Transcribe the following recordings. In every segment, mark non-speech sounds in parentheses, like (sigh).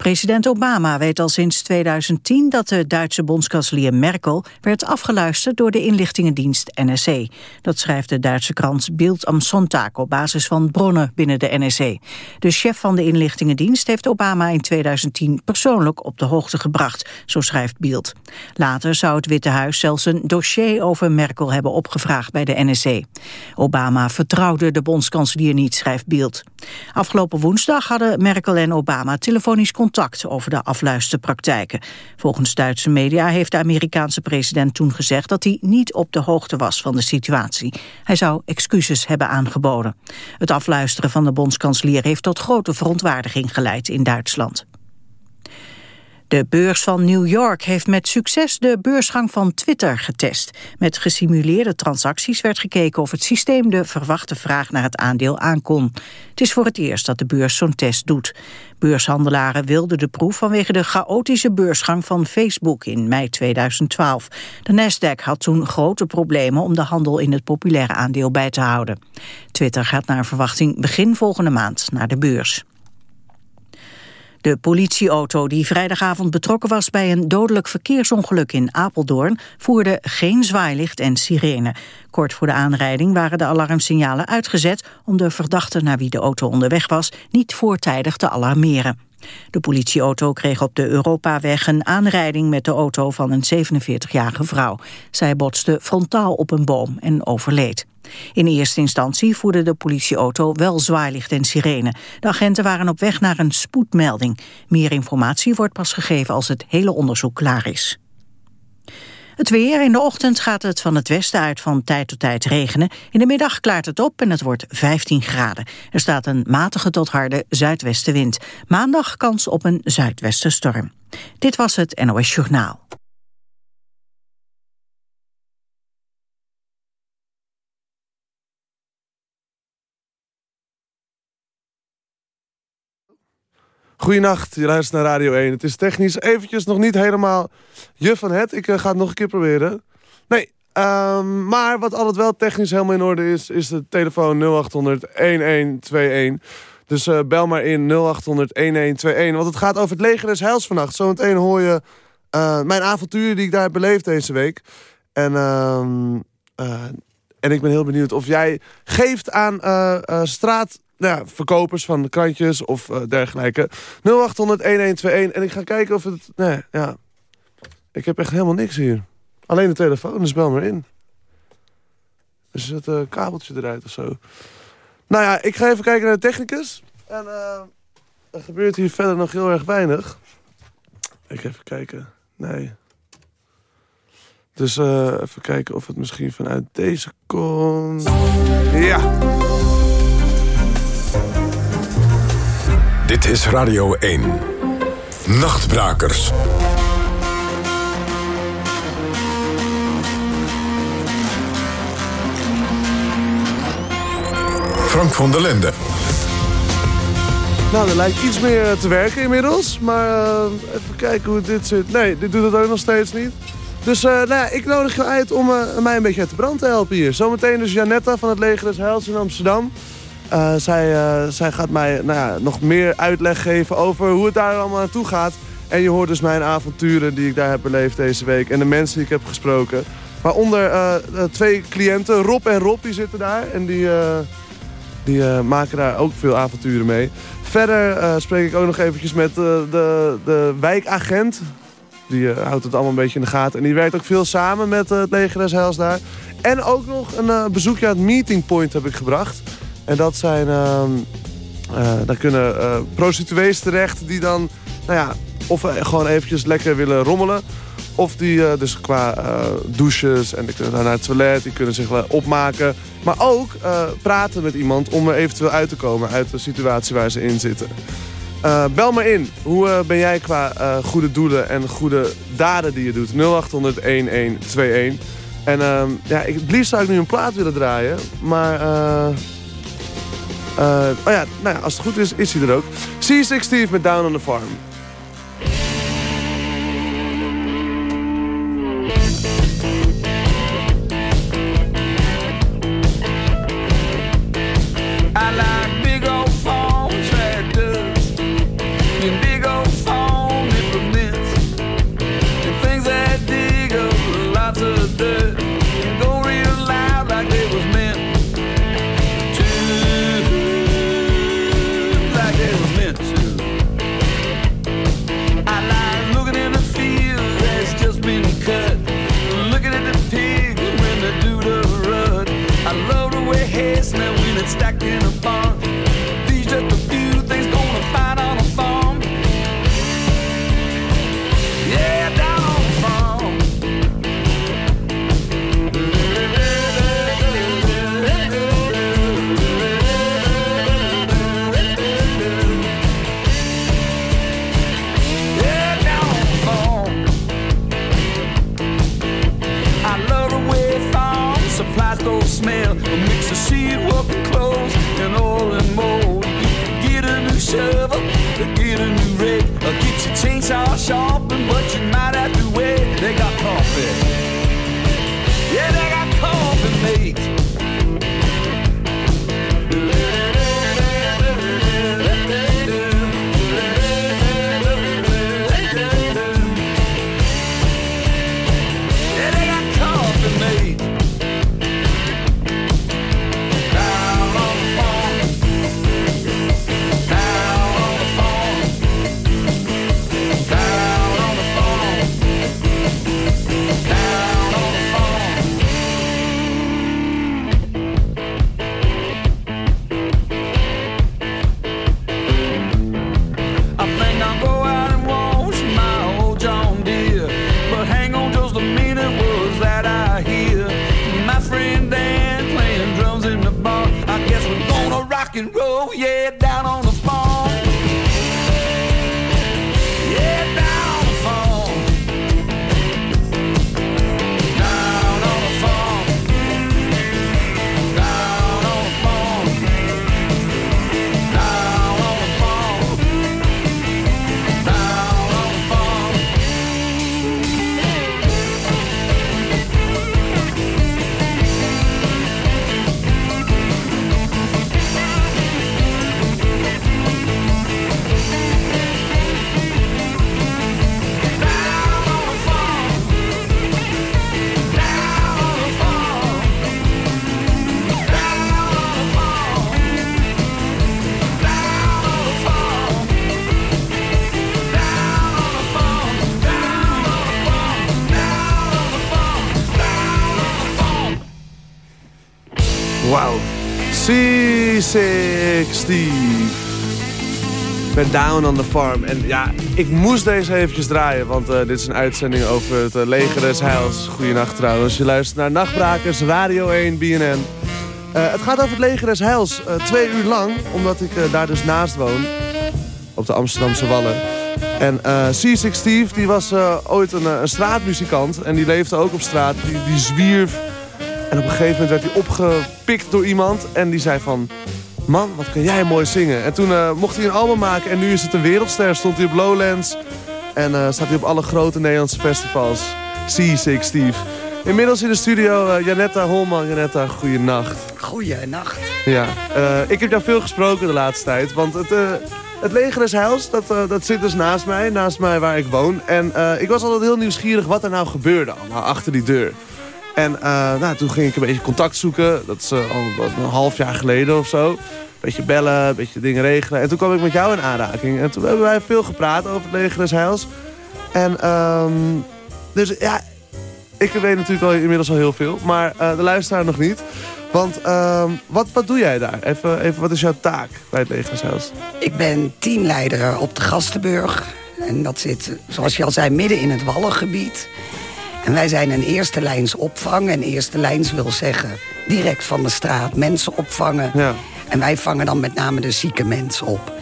President Obama weet al sinds 2010 dat de Duitse bondskanselier Merkel werd afgeluisterd door de inlichtingendienst NSC. Dat schrijft de Duitse krant Bild am Sonntag op basis van bronnen binnen de NSC. De chef van de inlichtingendienst heeft Obama in 2010 persoonlijk op de hoogte gebracht, zo schrijft Bild. Later zou het Witte Huis zelfs een dossier over Merkel hebben opgevraagd bij de NSC. Obama vertrouwde de bondskanselier niet, schrijft Bild. Afgelopen woensdag hadden Merkel en Obama telefonisch contact contact over de afluisterpraktijken. Volgens Duitse media heeft de Amerikaanse president toen gezegd dat hij niet op de hoogte was van de situatie. Hij zou excuses hebben aangeboden. Het afluisteren van de bondskanselier heeft tot grote verontwaardiging geleid in Duitsland. De beurs van New York heeft met succes de beursgang van Twitter getest. Met gesimuleerde transacties werd gekeken of het systeem de verwachte vraag naar het aandeel aankon. Het is voor het eerst dat de beurs zo'n test doet. Beurshandelaren wilden de proef vanwege de chaotische beursgang van Facebook in mei 2012. De Nasdaq had toen grote problemen om de handel in het populaire aandeel bij te houden. Twitter gaat naar verwachting begin volgende maand naar de beurs. De politieauto die vrijdagavond betrokken was bij een dodelijk verkeersongeluk in Apeldoorn voerde geen zwaailicht en sirene. Kort voor de aanrijding waren de alarmsignalen uitgezet om de verdachte naar wie de auto onderweg was niet voortijdig te alarmeren. De politieauto kreeg op de Europaweg een aanrijding met de auto van een 47-jarige vrouw. Zij botste frontaal op een boom en overleed. In eerste instantie voerde de politieauto wel zwaailicht en sirene. De agenten waren op weg naar een spoedmelding. Meer informatie wordt pas gegeven als het hele onderzoek klaar is. Het weer. In de ochtend gaat het van het westen uit van tijd tot tijd regenen. In de middag klaart het op en het wordt 15 graden. Er staat een matige tot harde zuidwestenwind. Maandag kans op een zuidwestenstorm. Dit was het NOS Journaal. Goedenacht, je luistert naar Radio 1. Het is technisch eventjes nog niet helemaal je van het. Ik uh, ga het nog een keer proberen. Nee, um, maar wat altijd wel technisch helemaal in orde is... is de telefoon 0800-1121. Dus uh, bel maar in 0800-1121. Want het gaat over het leger des heils vannacht. Zometeen hoor je uh, mijn avonturen die ik daar heb beleefd deze week. En, um, en ik ben heel benieuwd of jij geeft aan straat nou ja, verkopers van krantjes of uh, dergelijke. 0800-1121. En ik ga kijken of het... Nee, ja. Ik heb echt helemaal niks hier. Alleen de telefoon, dus bel maar in. Dus het uh, kabeltje eruit of zo. Nou ja, ik ga even kijken naar de technicus. En uh, er gebeurt hier verder nog heel erg weinig. Ik even kijken. Nee. Dus even kijken of het misschien vanuit deze komt. Ja. Dit is Radio 1. Nachtbrakers. Frank van der Lende. Nou, er lijkt iets meer te werken inmiddels. Maar uh, even kijken hoe dit zit. Nee, dit doet het ook nog steeds niet. Dus uh, nou ja, ik nodig je uit om mij een beetje uit de brand te helpen hier. Zometeen dus Janetta van het Leger des Heils in Amsterdam. Uh, zij, uh, zij gaat mij nou ja, nog meer uitleg geven over hoe het daar allemaal naartoe gaat. En je hoort dus mijn avonturen die ik daar heb beleefd deze week. En de mensen die ik heb gesproken. Waaronder uh, twee cliënten, Rob en Rob, die zitten daar. En die, die maken daar ook veel avonturen mee. Verder spreek ik ook nog eventjes met de, de wijkagent. Die houdt het allemaal een beetje in de gaten. En die werkt ook veel samen met het leger des Heils daar. En ook nog een bezoekje aan het Meeting Point heb ik gebracht. En dat zijn... Uh, uh, daar kunnen uh, prostituees terecht die dan... Nou ja, of gewoon eventjes lekker willen rommelen. Of die dus qua douches en die kunnen naar het toilet. Die kunnen zich opmaken. Maar ook praten met iemand om er eventueel uit te komen uit de situatie waar ze in zitten. bel me in. Hoe ben jij qua goede doelen en goede daden die je doet? 0800 1121. En ehm, ja, ik, het liefst zou ik nu een plaat willen draaien. Maar... Uh, oh ja, nou ja, als het goed is, is hij er ook. C6 Steve met Down on the Farm. Steve. Met Down on the Farm. En ja, ik moest deze eventjes draaien, want eh, dit is een uitzending over het eh, leger des heils. Goedenacht trouwens. Je luistert naar Nachtbrakers, Radio 1, BNN. Eh, het gaat over het leger des heils. twee uur lang, omdat ik daar dus naast woon. Op de Amsterdamse Wallen. En eh C6 Steve, die was ooit een, een straatmuzikant. En die leefde ook op straat. Die, die zwierf en op een gegeven moment werd hij opgepikt door iemand. En die zei van... Man, wat kan jij mooi zingen. En toen eh, mocht hij een album maken. En nu is het een wereldster. Stond hij op Lowlands. En eh, staat hij op alle grote Nederlandse festivals. C6 Steve. Inmiddels in de studio eh, Janetta Holman. Janetta, goeienacht. Goeienacht. Ja, ik heb jou veel gesproken de laatste tijd. Want het, het leger des heils, dat, dat zit dus naast mij. Naast mij waar ik woon. En ik was altijd heel nieuwsgierig wat er nou gebeurde allemaal achter die deur. En eh, nou, toen ging ik een beetje contact zoeken. Dat is eh, al een half jaar geleden of zo. Beetje bellen, beetje dingen regelen. En toen kwam ik met jou in aanraking. En toen hebben wij veel gepraat over het leger. En ehm, dus ja, ik weet natuurlijk al inmiddels al heel veel. Maar eh, de luisteraar nog niet. Want ehm, wat, wat doe jij daar? Even, even, wat is jouw taak bij het leger? Ik ben teamleider op de Gastenburg. En dat zit, zoals je al zei, midden in het Wallengebied. En wij zijn een eerste lijns opvang. En eerste lijns wil zeggen direct van de straat mensen opvangen. Ja. En wij vangen dan met name de zieke mensen op.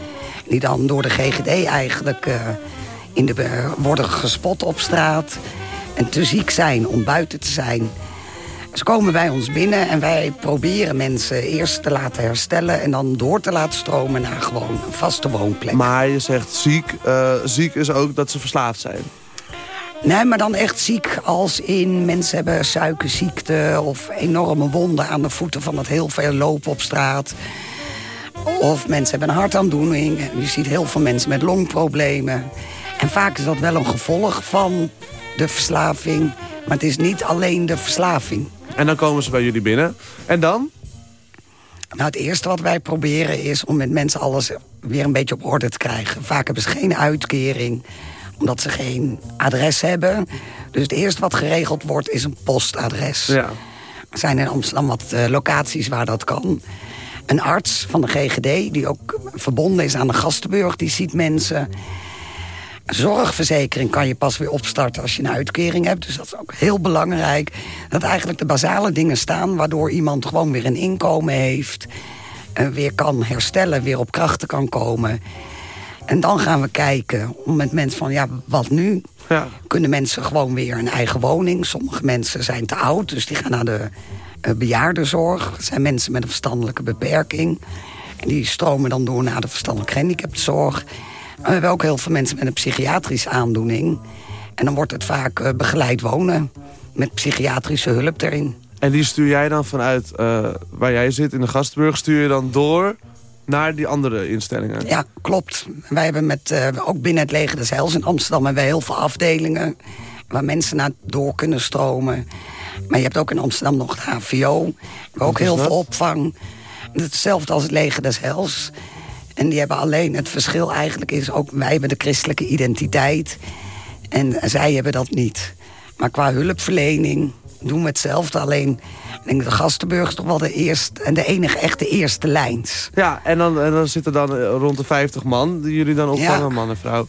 Die dan door de GGD eigenlijk eh, in de, worden gespot op straat. En te ziek zijn om buiten te zijn. Ze komen bij ons binnen en wij proberen mensen eerst te laten herstellen... en dan door te laten stromen naar gewoon een vaste woonplek. Maar je zegt ziek. eh, ziek is ook dat ze verslaafd zijn. Nee, maar dan echt ziek als in mensen hebben suikerziekte... of enorme wonden aan de voeten van het heel veel lopen op straat. Of mensen hebben een hartaandoening. Je ziet heel veel mensen met longproblemen. En vaak is dat wel een gevolg van de verslaving. Maar het is niet alleen de verslaving. En dan komen ze bij jullie binnen. En dan? Nou, het eerste wat wij proberen is om met mensen alles weer een beetje op orde te krijgen. Vaak hebben ze geen uitkering, omdat ze geen adres hebben. Dus het eerste wat geregeld wordt is een postadres. Ja. Er zijn in Amsterdam wat eh, locaties waar dat kan. een arts van de GGD... die ook verbonden is aan de Gastenburg, die ziet mensen. Zorgverzekering kan je pas weer opstarten als je een uitkering hebt. Dus dat is ook heel belangrijk. Dat eigenlijk de basale dingen staan... waardoor iemand gewoon weer een inkomen heeft... weer kan herstellen, weer op krachten kan komen... En dan gaan we kijken om met mensen van, ja, wat nu? Ja. Kunnen mensen gewoon weer een eigen woning? Sommige mensen zijn te oud, dus die gaan naar de uh, bejaardenzorg. Dat zijn mensen met een verstandelijke beperking. En die stromen dan door naar de verstandelijke gehandicaptenzorg. we hebben ook heel veel mensen met een psychiatrische aandoening. En dan wordt het vaak uh, begeleid wonen met psychiatrische hulp erin. En die stuur jij dan vanuit uh, waar jij zit in de Gastburg... stuur je dan door naar die andere instellingen. Ja, klopt. Wij hebben met, uh, ook binnen het leger des Heils in Amsterdam... hebben we heel veel afdelingen waar mensen naar door kunnen stromen. Maar je hebt ook in Amsterdam nog het HVO. We ook heel veel opvang. Hetzelfde als het leger des Heils. En die hebben alleen, het verschil eigenlijk is ook... wij hebben de christelijke identiteit en zij hebben dat niet. Maar qua hulpverlening doen we hetzelfde. Alleen ik denk de Gastenburg is toch wel de, eerste, en de enige echte eerste lijns. Ja, en dan, en dan zitten dan eh, rond de 50 man die jullie dan opvangen, ja. man en vrouw.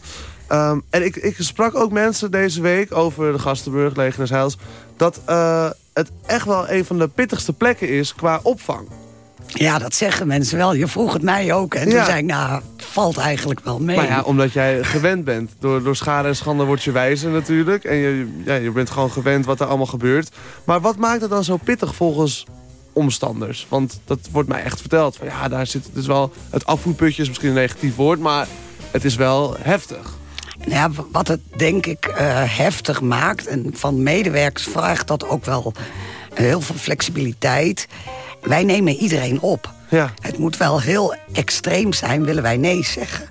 Um, en ik, ik sprak ook mensen deze week over de Gastenburg, Legenes Heils... dat uh, het echt wel een van de pittigste plekken is qua opvang. Ja, dat zeggen mensen wel. Je vroeg het mij ook. En ja. toen zei ik, nou, valt eigenlijk wel mee. Maar ja, omdat jij gewend bent. Door, door schade en schande word je wijzer natuurlijk. En je, ja, je bent gewoon gewend wat er allemaal gebeurt. Maar wat maakt het dan zo pittig volgens omstanders? Want dat wordt mij echt verteld. Van, ja, daar zit dus wel... Het afvoerputje is misschien een negatief woord, maar het is wel heftig. Nou ja, wat het denk ik uh, heftig maakt... en van medewerkers vraagt dat ook wel heel veel flexibiliteit wij nemen iedereen op. Ja. Het moet wel heel extreem zijn, willen wij nee zeggen.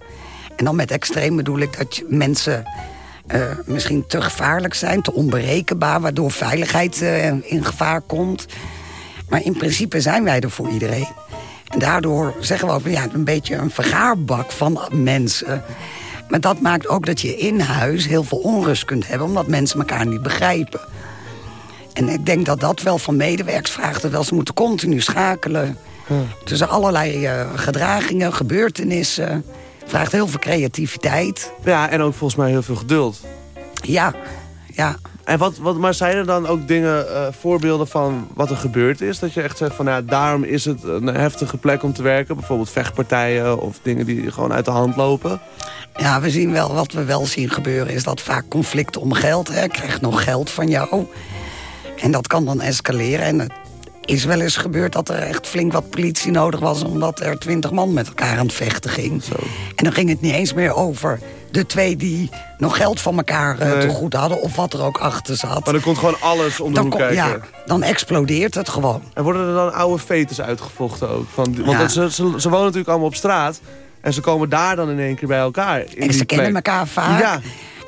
En dan met extreem bedoel ik dat mensen uh, misschien te gevaarlijk zijn, te onberekenbaar... waardoor veiligheid uh, in gevaar komt. Maar in principe zijn wij er voor iedereen. En daardoor zeggen we ook, ja, een beetje een vergaarbak van mensen... Maar dat maakt ook dat je in huis heel veel onrust kunt hebben... omdat mensen elkaar niet begrijpen. En ik denk dat dat wel van medewerkers vraagt. Wel, ze moeten continu schakelen. Tussen allerlei uh, gedragingen, gebeurtenissen. Vraagt heel veel creativiteit. Ja, en ook volgens mij heel veel geduld. Ja, ja. En wat, wat, maar zijn er dan ook dingen, uh, voorbeelden van wat er gebeurd is? Dat je echt zegt van, ja, daarom is het een heftige plek om te werken. Bijvoorbeeld vechtpartijen of dingen die gewoon uit de hand lopen. Ja, we zien wel, wat we wel zien gebeuren is dat vaak conflicten om geld. Hè. Ik krijg nog geld van jou. En dat kan dan escaleren. En het is wel eens gebeurd dat er echt flink wat politie nodig was... omdat er twintig man met elkaar aan het vechten ging. Zo. En dan ging het niet eens meer over de twee die nog geld van elkaar uh, Nee. te goed hadden... of wat er ook achter zat. Maar er komt gewoon alles om de dan, hoek kijken. ja, dan explodeert het gewoon. En worden er dan oude fetus uitgevochten ook? Van, want Ja. ze, ze, ze wonen natuurlijk allemaal op straat. En ze komen daar dan in één keer bij elkaar. In En ze kennen elkaar vaak. Ja.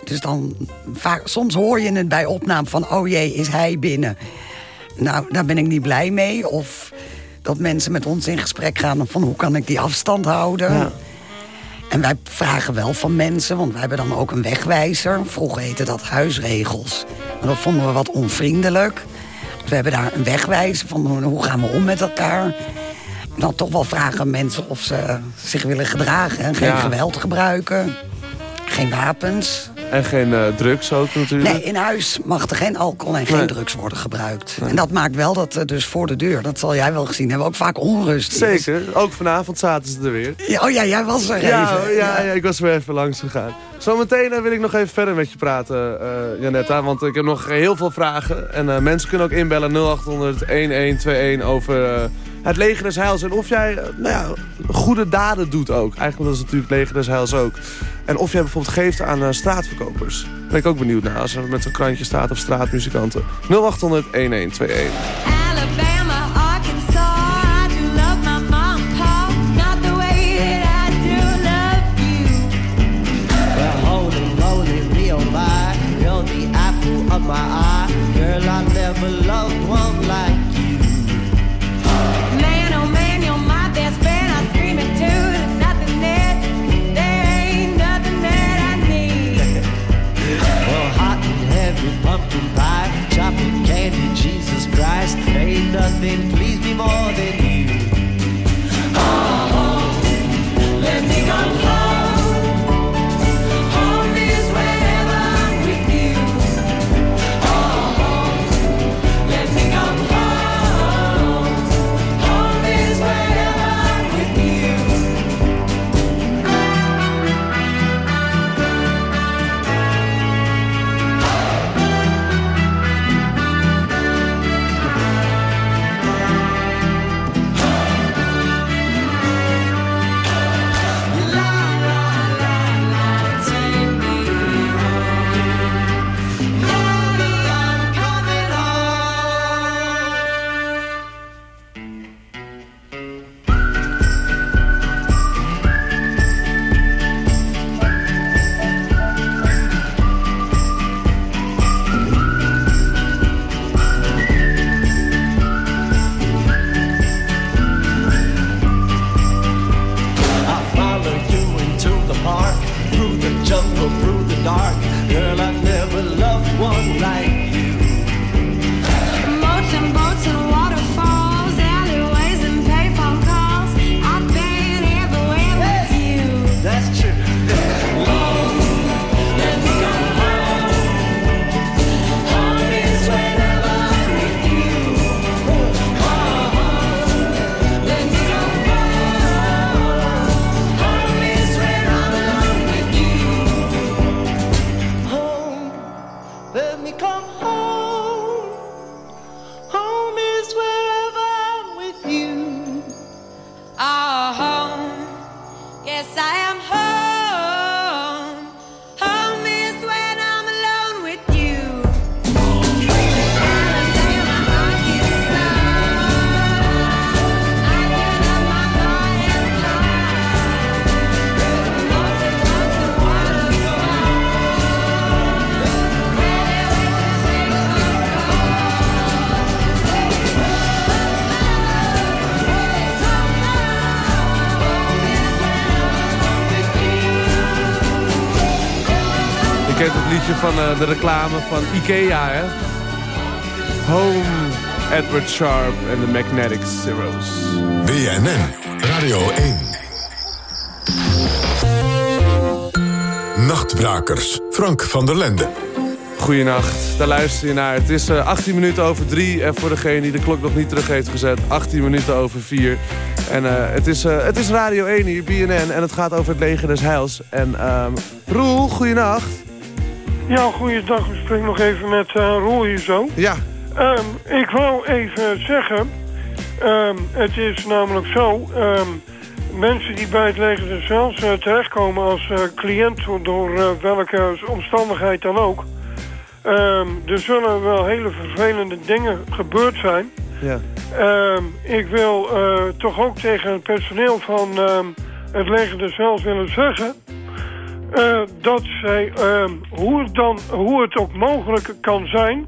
Dus dan vaak, soms hoor je het bij opname van... oh jee, is hij binnen? Nou, daar ben ik niet blij mee. Of dat mensen met ons in gesprek gaan... van hoe kan ik die afstand houden? Ja. En wij vragen wel van mensen, want wij hebben dan ook een wegwijzer. Vroeger heette dat huisregels. Maar dat vonden we wat onvriendelijk. Dus we hebben daar een wegwijzer van hoe gaan we om met elkaar. Dan toch wel vragen mensen of ze zich willen gedragen... en geen Ja. geweld gebruiken, geen wapens. En geen eh, drugs ook natuurlijk. Nee, in huis mag er geen alcohol en geen drugs worden gebruikt. En dat maakt wel dat er dus voor de deur, dat zal jij wel gezien hebben... ook vaak onrust is. Zeker. Ook vanavond zaten ze er weer. Ja, oh ja, jij was er Ja, even. ja, ja, ik was weer even langs gegaan. Zometeen eh, wil ik nog even verder met je praten, eh, Janetta. Want ik heb nog heel veel vragen. En eh, mensen kunnen ook inbellen 0800-1121 over eh, het leger des heils. En of jij eh, nou ja, goede daden doet ook. Eigenlijk dat is natuurlijk het leger des heils ook. En of jij bijvoorbeeld geeft aan eh, straatverkopers. Daar ben ik ook benieuwd naar. Als er met zo'n krantje staat of straatmuzikanten. 0800 1121. De reclame van Ikea, hè? Home, Edward Sharp en de Magnetic Zeros. BNN Radio 1. Nachtbrakers. Frank van der Lende. Goedenacht, daar luister je naar. Het is eh, 18 minuten over 3 en voor degene die de klok nog niet terug heeft gezet, 18 minuten over 4. En eh, het, is, eh, het is Radio 1 hier, BNN, en het gaat over het leger des heils. En ehm Roel, goedenacht. Ja, goeiedag. Ik spreek nog even met eh Roel hier zo. Ja, Ehm, ik wou even zeggen, ehm, het is namelijk zo, ehm, mensen die bij het leger Heils eh, terechtkomen als eh, cliënt door welke omstandigheid dan ook, er zullen wel hele vervelende dingen gebeurd zijn. ja. Ik wil toch ook tegen het personeel van het leger Heils willen zeggen... eh, dat zij, ehm, hoe, dan, hoe het ook mogelijk kan zijn...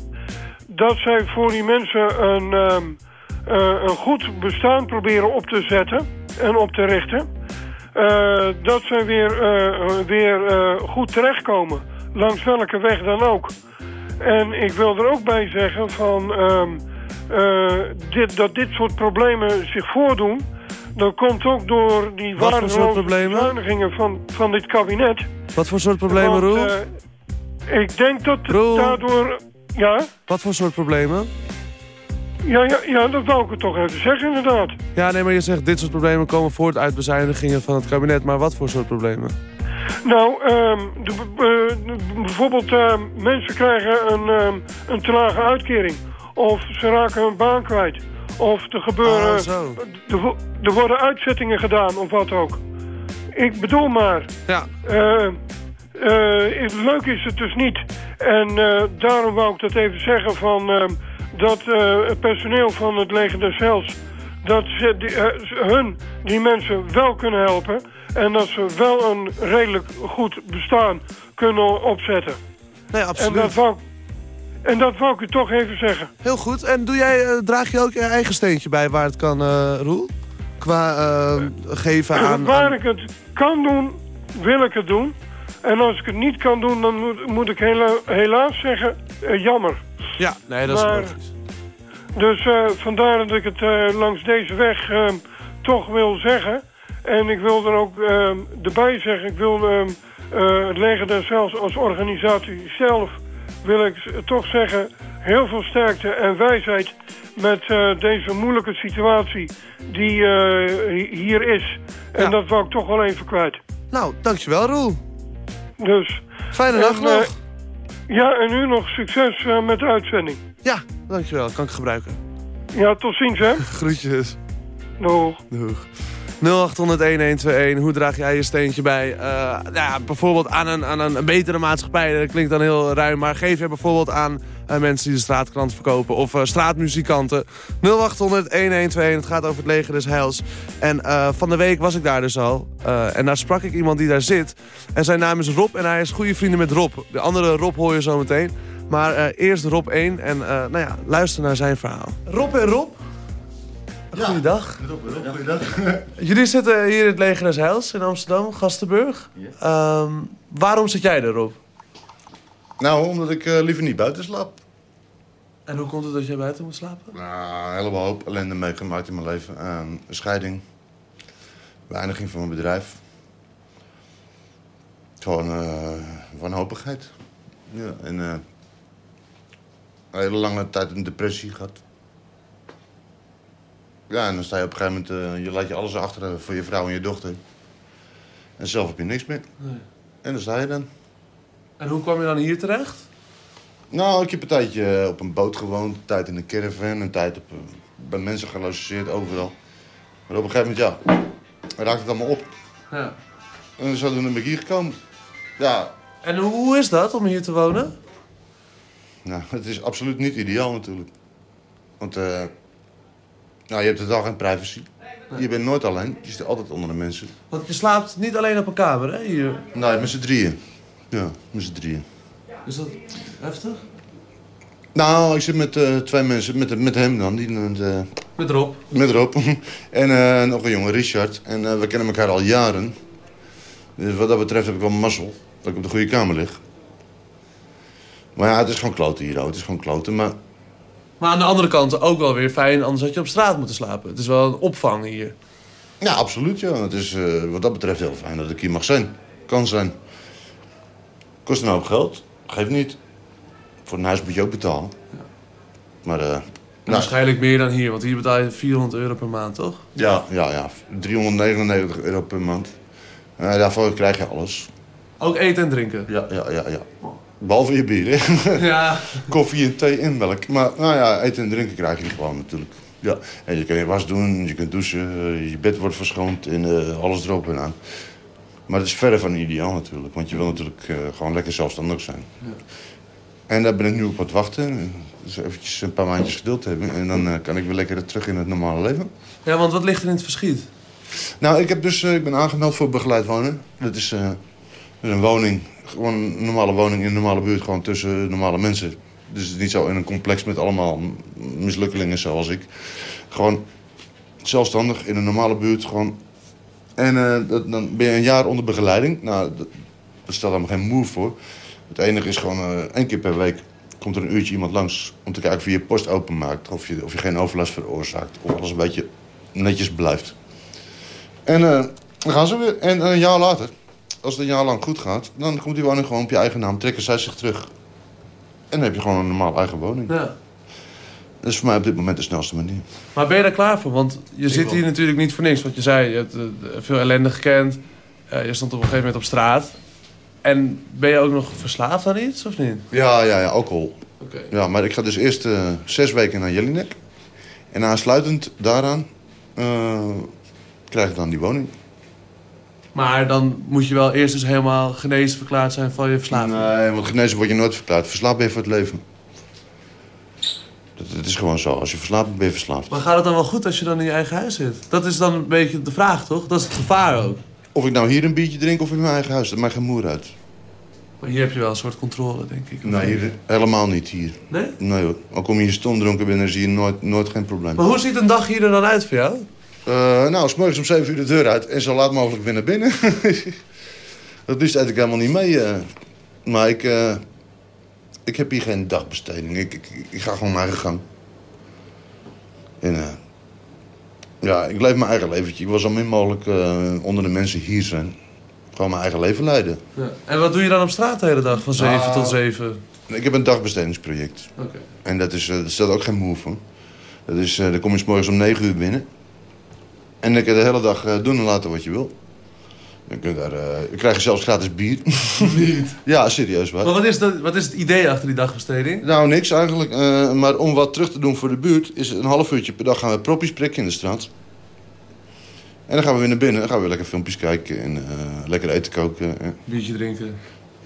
dat zij voor die mensen een, ehm, eh, een goed bestaan proberen op te zetten en op te richten... Eh, dat zij weer, weer goed terechtkomen, langs welke weg dan ook. En ik wil er ook bij zeggen van, ehm, eh, dit, dat dit soort problemen zich voordoen... dat komt ook door die waardeloze van, van dit kabinet. Wat voor soort problemen, Want, Roel? eh, ik denk dat Roel? daardoor... Ja, Wat voor soort problemen? ja, ja, ja, dat wou ik het toch even zeggen inderdaad. Ja, nee, maar je zegt dit soort problemen komen voort uit bezuinigingen van het kabinet. Maar wat voor soort problemen? Nou, ehm, de, eh, bijvoorbeeld ehm, mensen krijgen een, ehm, een te lage uitkering. Of ze raken hun baan kwijt. Of er gebeuren... Zo. er, wo- er worden uitzettingen gedaan of wat ook. Ik bedoel maar... Ja, eh, eh, leuk is het dus niet. En eh, daarom wou ik dat even zeggen van... dat het personeel van het leger des dat ze die, hun die mensen wel kunnen helpen... en dat ze wel een redelijk goed bestaan kunnen opzetten. nee, En absoluut. dat, wou, en dat wou ik u toch even zeggen. Heel goed. En doe jij, eh, draag je ook je eigen steentje bij waar het kan, eh Roel? Qua eh, geven aan... Waar aan- ik het kan doen, wil ik het doen. En als ik het niet kan doen, dan moet, moet ik hela- helaas zeggen, jammer. Ja, nee, dat is logisch. Dus vandaar dat ik het langs deze weg eh, toch wil zeggen. En ik wil er ook eh, erbij zeggen, ik wil eh, eh, het leger des Heils als organisatie zelf... wil ik toch zeggen, heel veel sterkte en wijsheid met eh, deze moeilijke situatie die eh, hi- hier is. En Ja. dat wou ik toch wel even kwijt. Nou, dankjewel Roel. Dus Fijne dag eh, nog. ja, en nu nog succes met de uitzending. Ja, dankjewel. Kan ik gebruiken. Ja, tot ziens hè. (laughs) Groetjes. Doeg. Doeg. 0800-1121, hoe draag jij je steentje bij? Eh, nou ja, bijvoorbeeld aan een, aan een betere maatschappij, dat klinkt dan heel ruim. Maar geef je bijvoorbeeld aan eh, mensen die de straatkrant verkopen of eh, straatmuzikanten. 0800-1121, het gaat over het leger des heils. En van de week was ik daar dus al. En daar sprak ik iemand die daar zit. En zijn naam is Rob en hij is goede vrienden met Rob. De andere Rob hoor je zo meteen. Maar eerst Rob 1 en nou ja, luister naar zijn verhaal. Rob en Rob. Goeiedag. Jullie zitten hier in het Leger des Heils in Amsterdam, Gastenburg. Ehm, waarom zit jij erop? Nou, omdat ik eh, liever niet buiten slaap. En hoe komt het dat jij buiten moet slapen? Nou, een heleboel hoop ellende meegemaakt in mijn leven. Ehm, een scheiding. Beëindiging van mijn bedrijf. Gewoon eh wanhopigheid. Ja, en eh, een hele lange tijd een depressie gehad. Ja, en dan sta je op een gegeven moment... eh, je laat je alles achter eh, voor je vrouw en je dochter. En zelf heb je niks meer. Nee. En dan sta je dan. En hoe kwam je dan hier terecht? Nou, ik heb een tijdje op een boot gewoond, een tijd in een caravan, een tijd op, eh, bij mensen gelogeerd, overal. Maar op een gegeven moment, ja, raakt het allemaal op. Ja. En zodoende ben ik hier gekomen. Ja, En hoe is dat om hier te wonen? nou, het is absoluut niet ideaal natuurlijk. Want eh, nou, je hebt totaal geen privacy. Je bent nooit alleen. Je zit altijd onder de mensen. Want je slaapt niet alleen op een kamer, hè? Hier. Nee, met z'n drieën. Ja, met z'n drieën. Is dat heftig? Nou, ik zit met eh, twee mensen. Met, met hem dan. Die, eh, Met Rob. met Rob. (laughs) en eh, nog een jongen, Richard. En we kennen elkaar al jaren. Dus wat dat betreft heb ik wel mazzel. Dat ik op de goede kamer lig. Maar ja, het is gewoon kloten hier. hoor. Het is gewoon kloten. Maar Maar aan de andere kant ook wel weer fijn, anders had je op straat moeten slapen. Het is wel een opvang hier. ja, absoluut. Ja. Het is eh, wat dat betreft heel fijn dat ik hier mag zijn. Kan zijn. Kost een hoop geld. Geeft niet. Voor een huis moet je ook betalen. Maar eh, nou, Waarschijnlijk meer dan hier, want hier betaal je 400 euro per maand, toch? ja, ja, ja, 399 euro per maand. Eh, daarvoor krijg je alles. Ook eten en drinken. Ja, ja, ja, ja. Behalve je bier, hè. (laughs) Ja. Koffie en thee en melk. Maar nou ja, eten en drinken krijg je gewoon natuurlijk. Ja. En je kan je was doen, je kunt douchen, eh, je bed wordt verschoond en eh, alles erop en aan. Maar het is verre van ideaal natuurlijk. Want je wil natuurlijk eh, gewoon lekker zelfstandig zijn. En daar ben ik nu op aan het wachten. Dus eventjes een paar maandjes geduld hebben. En dan kan ik weer lekker terug in het normale leven. Ja, want wat ligt er in het verschiet? Nou, ik, heb dus, ik ben aangemeld voor begeleid wonen. Dat is, dat is een woning, gewoon een normale woning in een normale buurt, gewoon tussen normale mensen. Dus niet zo in een complex met allemaal mislukkelingen zoals ik. Gewoon zelfstandig in een normale buurt. Gewoon. En eh, dat, dan ben je een jaar onder begeleiding. Nou, dat, daar stelt allemaal geen moe voor. Het enige is gewoon eh, één keer per week komt er een uurtje iemand langs om te kijken of je je post openmaakt. Of je, of je geen overlast veroorzaakt. Of alles een beetje netjes blijft. En eh, dan gaan ze weer. En een jaar later, als het een jaar lang goed gaat, dan komt die woning gewoon op je eigen naam. Trekken zij zich terug. En dan heb je gewoon een normaal eigen woning. Ja. Dat is voor mij op dit moment de snelste manier. Maar ben je daar klaar voor? Want je zit wel. hier natuurlijk niet voor niks. Want je zei, je hebt eh, veel ellende gekend. Eh, je stond op een gegeven moment op straat. En ben je ook nog verslaafd aan iets, of niet? Ja, ja, ja, alcohol. Oké. Ja, maar ik ga dus eerst eh, zes weken naar Jelinek. En aansluitend daaraan eh, krijg ik dan die woning. Maar dan moet je wel eerst dus helemaal genezen verklaard zijn van je verslaving. Nee, want genezen word je nooit verklaard. Verslaafd ben je voor het leven. Dat, dat is gewoon zo. Als je verslaafd bent, ben je verslaafd. Maar gaat het dan wel goed als je dan in je eigen huis zit? Dat is dan een beetje de vraag, toch? Dat is het gevaar ook. Of ik nou hier een biertje drink of in mijn eigen huis, dat maakt geen moer uit. Maar hier heb je wel een soort controle, denk ik. Nee, hier, helemaal niet hier. Nee? Nee hoor. Al kom je hier stomdronken binnen, zie je nooit, nooit geen probleem. Maar hoe ziet een dag hier er dan uit voor jou? Eh, nou, s morgens om 7 uur de deur uit en zo laat mogelijk weer naar binnen. (laughs) dat liefst eet ik helemaal niet mee. eh. Maar ik, eh, ik heb hier geen dagbesteding. Ik, ik, ik ga gewoon mijn eigen gang. En ja, ik leef mijn eigen leventje. Ik wil zo min mogelijk onder de mensen hier zijn. Gewoon mijn eigen leven leiden. Ja. En wat doe je dan op straat de hele dag, van 7 Nou, tot 7? Ik heb een dagbestedingsproject. Oké. En dat is, daar staat ook geen moe van. Dat is, dan kom je 's morgens om 9 uur binnen. En dan kun je de hele dag eh, doen en laten wat je wil. Dan kun je, daar, eh, dan krijg je zelfs gratis bier. (laughs) Niet. ja, serieus waar. Maar wat is, dat, wat is het idee achter die dagbesteding? Nou, niks eigenlijk. Eh, maar om wat terug te doen voor de buurt... is een half uurtje per dag gaan we propjes prikken in de straat. En dan gaan we weer naar binnen. Dan gaan we weer lekker filmpjes kijken en lekker eten koken. Biertje drinken.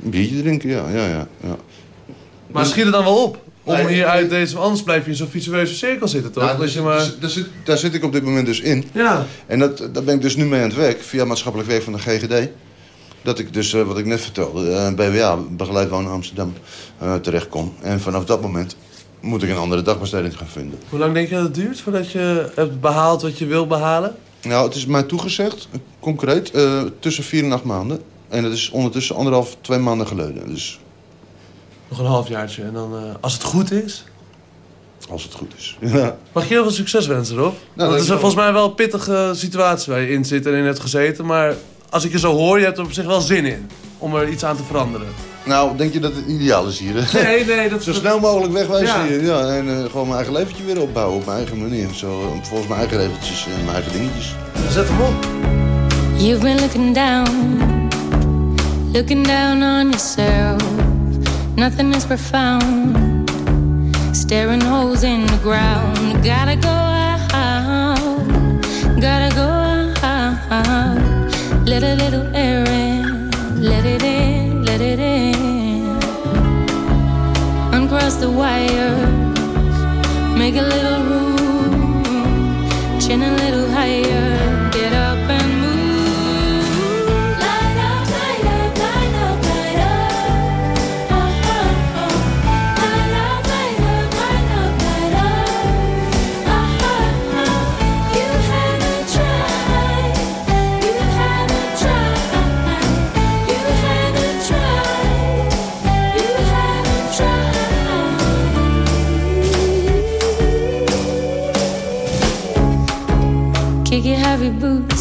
Een biertje drinken, ja. ja, ja, ja. Maar schiet het dan wel op? Om Nee, hier uit deze... Anders blijf je in zo'n visueuze cirkel zitten, toch? Nou, dat je dus- maar... dus- daar, zit, daar zit ik op dit moment dus in. Ja. En dat, daar ben ik dus nu mee aan het werk, via maatschappelijk werk van de GGD. Dat ik dus, eh, wat ik net vertelde, eh, BWA, begeleid wonen Amsterdam, eh terecht kom. En vanaf dat moment moet ik een andere dagbesteding gaan vinden. Hoe lang denk je dat het duurt voordat je hebt behaald wat je wil behalen? Nou, het is mij toegezegd, concreet, tussen vier en acht maanden. En dat is ondertussen anderhalf, twee maanden geleden. Dus Nog een halfjaartje. En dan, eh, als het goed is... als het goed is. Ja. (laughs) Mag ik je heel veel succes wensen, Rob? Want het is dankjewel. volgens mij wel een pittige situatie waar je in zit en in hebt gezeten. Maar als ik je zo hoor, je hebt er op zich wel zin in. Om er iets aan te veranderen. Nou, denk je dat het ideaal is hier? hè? Nee, nee, dat (laughs) Zo snel mogelijk wegwijzen Ja. hier. Ja, en eh, gewoon mijn eigen leventje weer opbouwen op mijn eigen manier. Zo, volgens mijn eigen regeltjes en mijn eigen dingetjes. Zet hem op. You've been looking down, looking down on yourself. nothing is profound. Staring holes in the ground. Gotta go out, gotta go out. Let a little air in, let it in, let it in. Uncross the wire, make a little room, chin a little higher.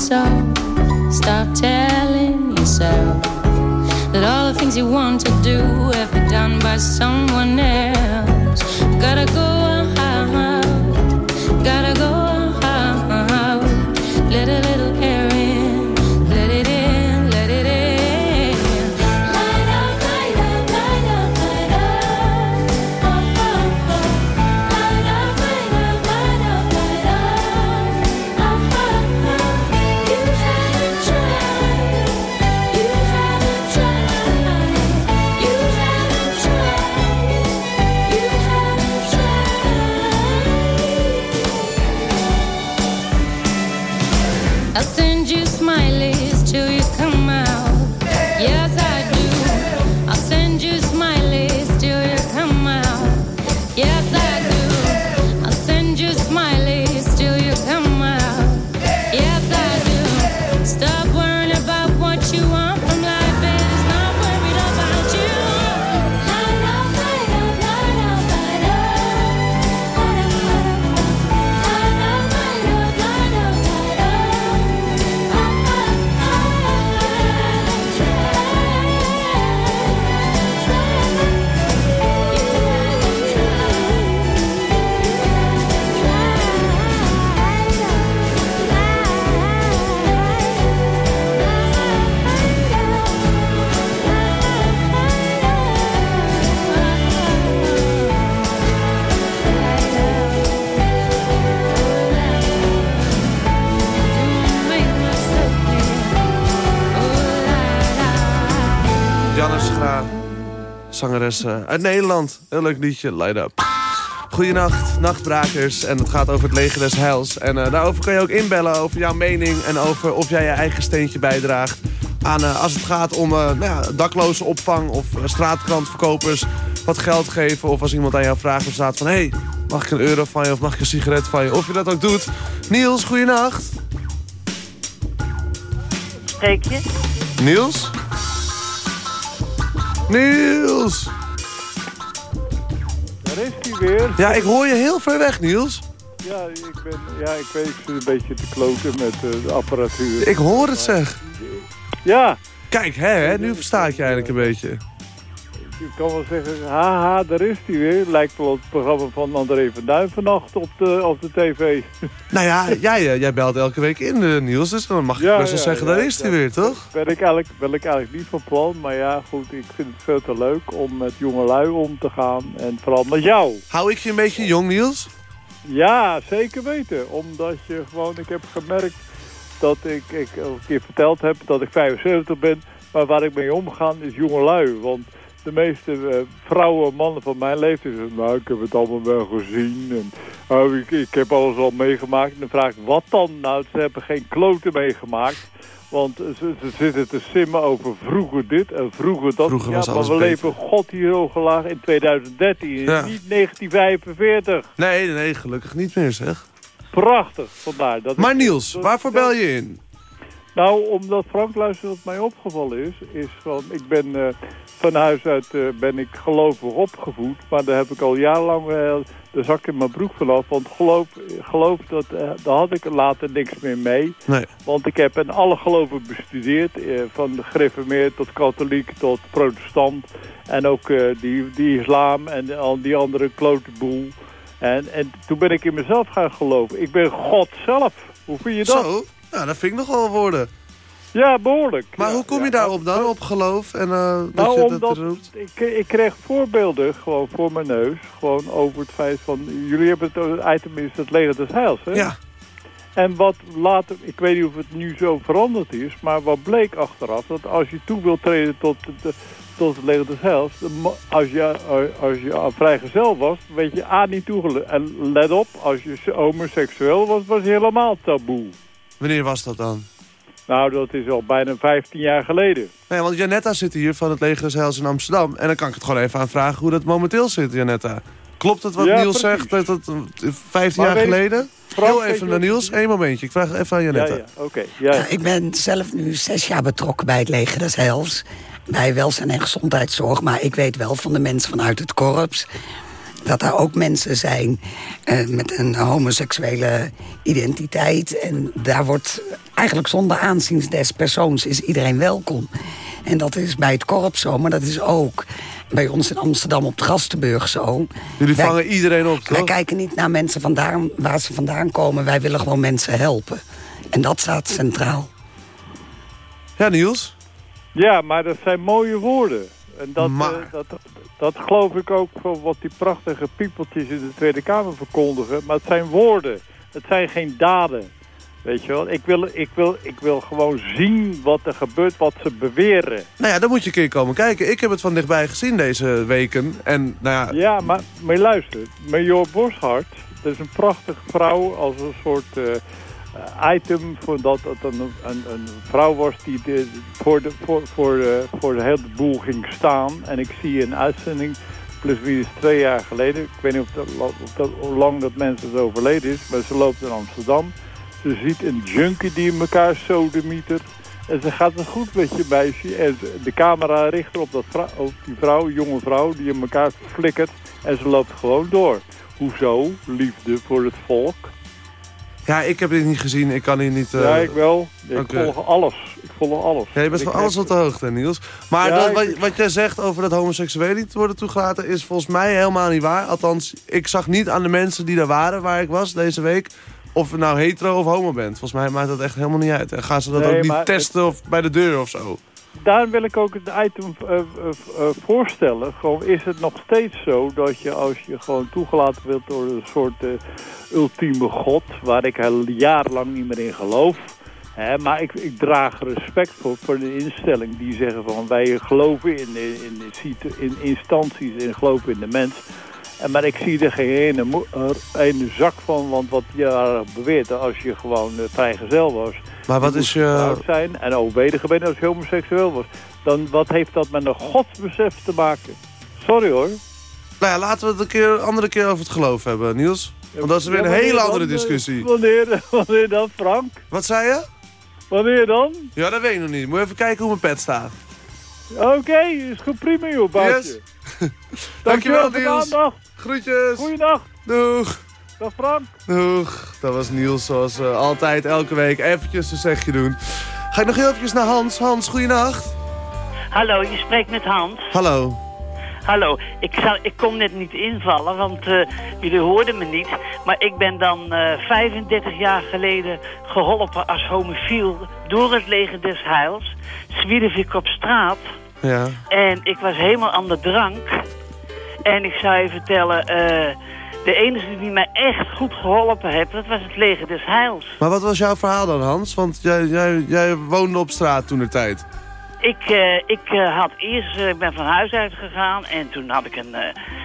Stop telling yourself that all the things you want to do have been done by someone else. Zangeres eh, uit Nederland. Heel leuk liedje, Light Up. Goedenacht, nachtbrakers. En het gaat over het leger des heils. En eh, daarover kan je ook inbellen over jouw mening... en over of jij je eigen steentje bijdraagt... Aan, eh, als het gaat om eh, nou ja, dakloze opvang of straatkrantverkopers... wat geld geven of als iemand aan jou vraagt op straat van... hey, mag ik een euro van je of mag ik een sigaret van je? Of je dat ook doet. Niels, goedenacht. Spreek je? Niels? Niels! Daar is hij weer. Ja, ik hoor je heel ver weg, Niels. Ja, ik ben, ja, ik weet, ik zit een beetje te kloten met eh, de apparatuur. Ik hoor het zeg. Ja. Kijk, hè, hè, nu versta ik je eigenlijk een beetje. Ik kan wel zeggen, haha, daar is hij weer. Lijkt wel het programma van André van Duin vannacht op de, op de tv. (laughs) Nou ja, jij, eh, jij belt elke week in, eh, Niels. Dus dan mag ik Ja, best wel ja, zeggen, ja, daar is hij weer, toch? Ben ik, eigenlijk, ben ik eigenlijk niet van plan. Maar ja, goed, ik vind het veel te leuk om met jongelui om te gaan. En vooral met jou. Hou ik je een beetje jong, Niels? Ja, zeker weten. Omdat je gewoon, ik heb gemerkt dat ik, ik al een keer verteld heb dat ik 75 ben. Maar waar ik mee omga is jongelui. Want de meeste eh, vrouwen en mannen van mijn leeftijd zeggen, nou ik heb het allemaal wel gezien. En, oh, ik, ik heb alles al meegemaakt. En dan vraag ik, wat dan? Nou, ze hebben geen kloten meegemaakt. Want ze, ze zitten te simmen over vroeger dit en vroeger dat. Vroeger ja, maar we leven god hier hoog in 2013, Ja. niet 1945. Nee, nee, gelukkig niet meer, zeg. Prachtig, vandaar. Dat Maar Niels, waarvoor bel je in? Nou, omdat Frank luistert wat mij opgevallen is, is van, ik ben eh, van huis uit eh, ben ik gelovig opgevoed, maar daar heb ik al jarenlang eh, de zak in mijn broek vanaf, want geloof, geloof dat, eh, daar had ik later niks meer mee. Nee. Want ik heb in alle geloven bestudeerd, eh, van gereformeerd tot katholiek tot protestant. En ook eh, die, die islam en al die andere klote boel. En, en toen ben ik in mezelf gaan geloven. Ik ben God zelf. Hoe vind je dat? Zo? Nou, dat vind ik nogal woorden. Ja, behoorlijk. Maar Ja, hoe kom ja. je daarop dan, op geloof? En, eh, dat Nou, je dat omdat roept? ik, ik kreeg voorbeelden gewoon voor mijn neus. Gewoon over het feit van... Jullie hebben het, item is het leger des heils, hè? Ja. En wat later, ik weet niet of het nu zo veranderd is, maar wat bleek achteraf, dat als je toe wilt treden tot, de, tot het leger des heils, als je, als je vrijgezel was, weet je A niet toegelaten. En let op, als je homoseksueel was, was je helemaal taboe. Wanneer was dat dan? Nou, dat is al bijna 15 jaar geleden. Nee, want Janetta zit hier van het Leger des Heils in Amsterdam. En dan kan ik het gewoon even aanvragen hoe dat momenteel zit, Janetta. Klopt het wat Ja, Niels precies. zegt, dat dat eh, 15 Maar jaar weet- geleden? Frank, Heel even naar Niels, één momentje. Ik vraag even aan Ja, Janetta. ja, oké. Ja, ja. Nou, ik ben zelf nu zes jaar betrokken bij het leger des Heils. Bij welzijn en gezondheidszorg. Maar ik weet wel van de mensen vanuit het korps... dat er ook mensen zijn eh, met een homoseksuele identiteit. En daar wordt eigenlijk zonder aanzien des persoons is iedereen welkom. En dat is bij het korps zo, maar dat is ook bij ons in Amsterdam op de Gastenburg zo. Jullie Wij- vangen iedereen op, Wij toch? kijken niet naar mensen vandaan, waar ze vandaan komen. Wij willen gewoon mensen helpen. En dat staat centraal. Ja, Niels? Ja, maar dat zijn mooie woorden. En dat, Maar- eh, dat, dat geloof ik ook van wat die prachtige piepeltjes in de Tweede Kamer verkondigen. Maar het zijn woorden. Het zijn geen daden. Weet je wel? Ik wil, ik wil, ik wil gewoon zien wat er gebeurt, wat ze beweren. Nou ja, dan moet je een keer komen kijken. Ik heb het van dichtbij gezien deze weken. En nou ja, Ja, maar, maar luister. Major Boshart, dat is een prachtige vrouw als een soort eh, item... Voor dat het een, een, vrouw was die voor, de, voor, voor, de, voor de hele boel ging staan. En ik zie een uitzending, plus wie is twee jaar geleden... ik weet niet of dat, of hoe lang dat mensen is overleden is... maar ze loopt in Amsterdam. Ze ziet een junkie die in elkaar sodemieter... En ze gaat het goed met je meisje. En de camera richt op, dat vrou- op die vrouw, jonge vrouw, die in elkaar flikkert. En ze loopt gewoon door. Hoezo? Liefde voor het volk. Ja, ik heb dit niet gezien. Ik kan hier niet... eh, ja, ik wel. Ik volg alles. Ik volg alles. Ja, je bent Ik van alles heb- op de hoogte, Niels. Maar Ja, dat, ik- wat, wat jij zegt over dat homoseksuelen niet worden toegelaten... is volgens mij helemaal niet waar. Althans, ik zag niet aan de mensen die daar waren waar ik was deze week... of je nou hetero of homo bent. Volgens mij maakt dat echt helemaal niet uit. En gaan ze dat Nee, ook niet testen of bij de deur of zo. Daarom wil ik ook het item eh, eh, eh, voorstellen. Gewoon, is het nog steeds zo dat je als je gewoon toegelaten wilt door een soort ultieme god... waar ik al jarenlang niet meer in geloof... Maar ik, ik draag respect voor, voor de instelling die zeggen van wij geloven in, in, in, in instanties en geloven in de mens. En, maar ik zie er geen ene, zak van, want wat je beweert, als je gewoon eh, vrijgezel was, Maar wat is getrouwd zijn en overwedigen bent als je homoseksueel was, dan wat heeft dat met een godsbesef te maken? Sorry hoor. Nou ja, laten we het een, keer, andere keer over het geloof hebben, Niels. Want dat is weer een hele andere eh, discussie. Wanneer, (laughs) wanneer dan, Frank? Wat zei je? Wanneer dan? Ja, dat weet ik nog niet. Moet even kijken hoe mijn pet staat. Oké, is goed prima joh, Boutje. Yes. (laughs) Dankjewel Dankjewel, Niels. aandacht. Groetjes. Goeiedag. Doeg. Dag Frank. Doeg. Dat was Niels zoals eh, altijd elke week. Eventjes een zegje doen. Ga ik nog heel eventjes naar Hans. Hans, goeienacht. Hallo, je spreekt met Hans. Hallo. Hallo, ik, zou, ik kon net niet invallen, want eh, jullie hoorden me niet. Maar ik ben dan eh 35 jaar geleden geholpen als homofiel door het leger des Heils. Zwierf ik op straat Ja. en ik was helemaal aan de drank. En ik zou je vertellen, eh, de enige die mij echt goed geholpen heeft, dat was het leger des Heils. Maar wat was jouw verhaal dan, Hans? Want jij, jij, jij woonde op straat toen de tijd. Ik, eh, ik eh, had eerst, ik ben van huis uit gegaan en toen had ik een,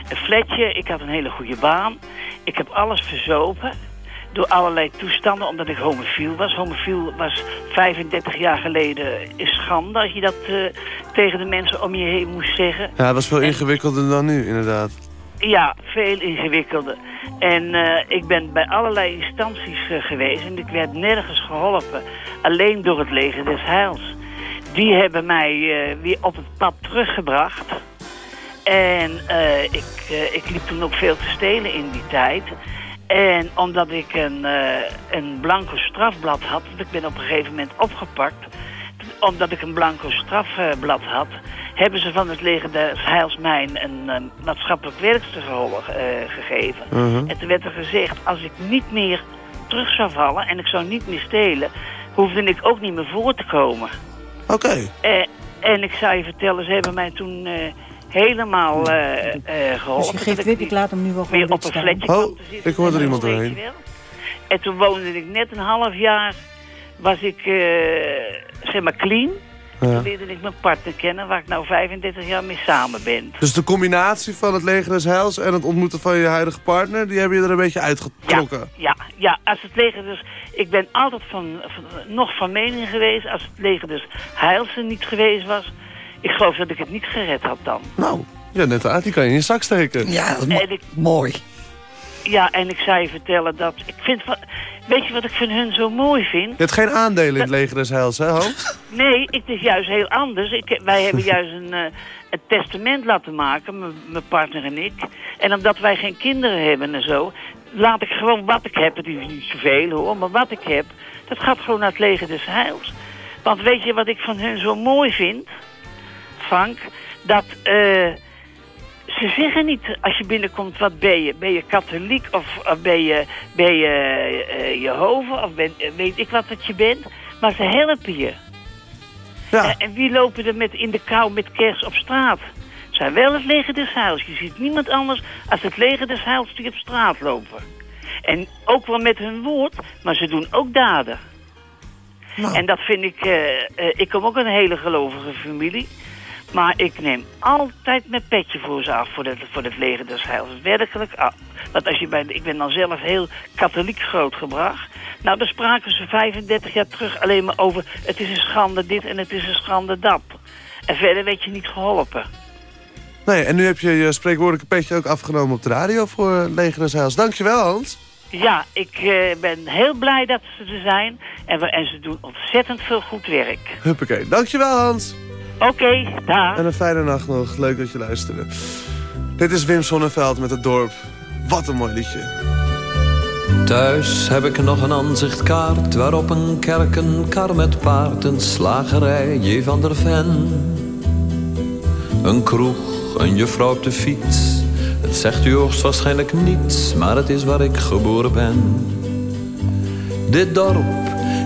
een flatje. Ik had een hele goede baan. Ik heb alles verzopen door allerlei toestanden, omdat ik homofiel was. Homofiel was 35 jaar geleden een schande als je dat eh, tegen de mensen om je heen moest zeggen. Ja, dat was veel ingewikkelder dan nu, inderdaad. Ja, veel ingewikkelder. En eh, ik ben bij allerlei instanties eh, geweest en ik werd nergens geholpen. Alleen door het leger des Heils. Die hebben mij weer op het pad teruggebracht. En ik, ik liep toen ook veel te stelen in die tijd. En omdat ik een, eh, een blanco strafblad had, want ik ben op een gegeven moment opgepakt. Omdat ik een blanco strafblad had, hebben ze van het leger des Heils mij een eh, maatschappelijk werkster eh, gegeven. Mhm. En toen werd er gezegd, als ik niet meer terug zou vallen en ik zou niet meer stelen, hoefde ik ook niet meer voor te komen. Oké. En ik zou je vertellen, ze hebben mij toen helemaal eh eh geholpen. Dus je geeft ik laat hem nu wel gewoon weer op een fletje Oh, kwam te zitten. ik hoor er iemand doorheen. En toen woonde ik net een half jaar, was ik, eh, zeg maar, clean. Ja. Toen leerde ik mijn partner kennen, waar ik nou 35 jaar mee samen ben. Dus de combinatie van het leger des heils en het ontmoeten van je huidige partner... die hebben je er een beetje uitgetrokken. Ja, ja, als het leger dus... Ik ben altijd van, van- nog van mening geweest, als het leger dus heils er niet geweest was... Ik geloof dat ik het niet gered had dan. Nou, ja, net uit, die kan je in je zak steken. Ja, dat is En ik- mooi. Ja, en ik zou je vertellen dat... Ik vind, weet je wat ik van hun zo mooi vind? Je hebt geen aandelen in het leger des heils, hè Hans? (laughs) Nee, het is juist heel anders. Ik, wij hebben juist een, eh, een testament laten maken, mijn partner en ik. En omdat wij geen kinderen hebben en zo, laat ik gewoon wat ik heb. Het is niet zoveel hoor, maar wat ik heb, dat gaat gewoon naar het leger des heils. Want weet je wat ik van hun zo mooi vind, Frank? Dat eh, ze zeggen niet als je binnenkomt, wat ben je? Ben je katholiek of, of ben je, ben je eh, Jehovah of ben, weet ik wat dat je bent? Maar ze helpen je. Ja. En, en wie lopen er met, in de kou met kerst op straat? Zijn wel het leger des heils. Je ziet niemand anders als het leger des heils die op straat lopen. En ook wel met hun woord, maar ze doen ook daden. En dat vind ik... eh, eh, ik kom ook een hele gelovige familie. Maar ik neem altijd mijn petje voor ze af, voor, de, voor het leger des heils. Werkelijk. Ah, want als je bij, ik ben dan zelf heel katholiek grootgebracht. Nou, daar spraken ze 35 jaar terug alleen maar over... het is een schande dit en het is een schande dat. En verder werd je niet geholpen. Nee, en nu heb je je spreekwoordelijke petje ook afgenomen op de radio voor het leger des heils. Dankjewel, Hans. Ja, ik eh, ben heel blij dat ze er zijn. En, we, en ze doen ontzettend veel goed werk. Huppakee. Dankjewel, Hans. Oké, daar. En een fijne nacht nog. Leuk dat je luisterde. Dit is Wim Sonneveld met het dorp. Wat een mooi liedje. Thuis heb ik nog een aanzichtkaart waarop een kerk, een kar met paard, een slagerij, J. van der Ven. Een kroeg, een juffrouw op de fiets. Het zegt u hoogstwaarschijnlijk niets, maar het is waar ik geboren ben. Dit dorp,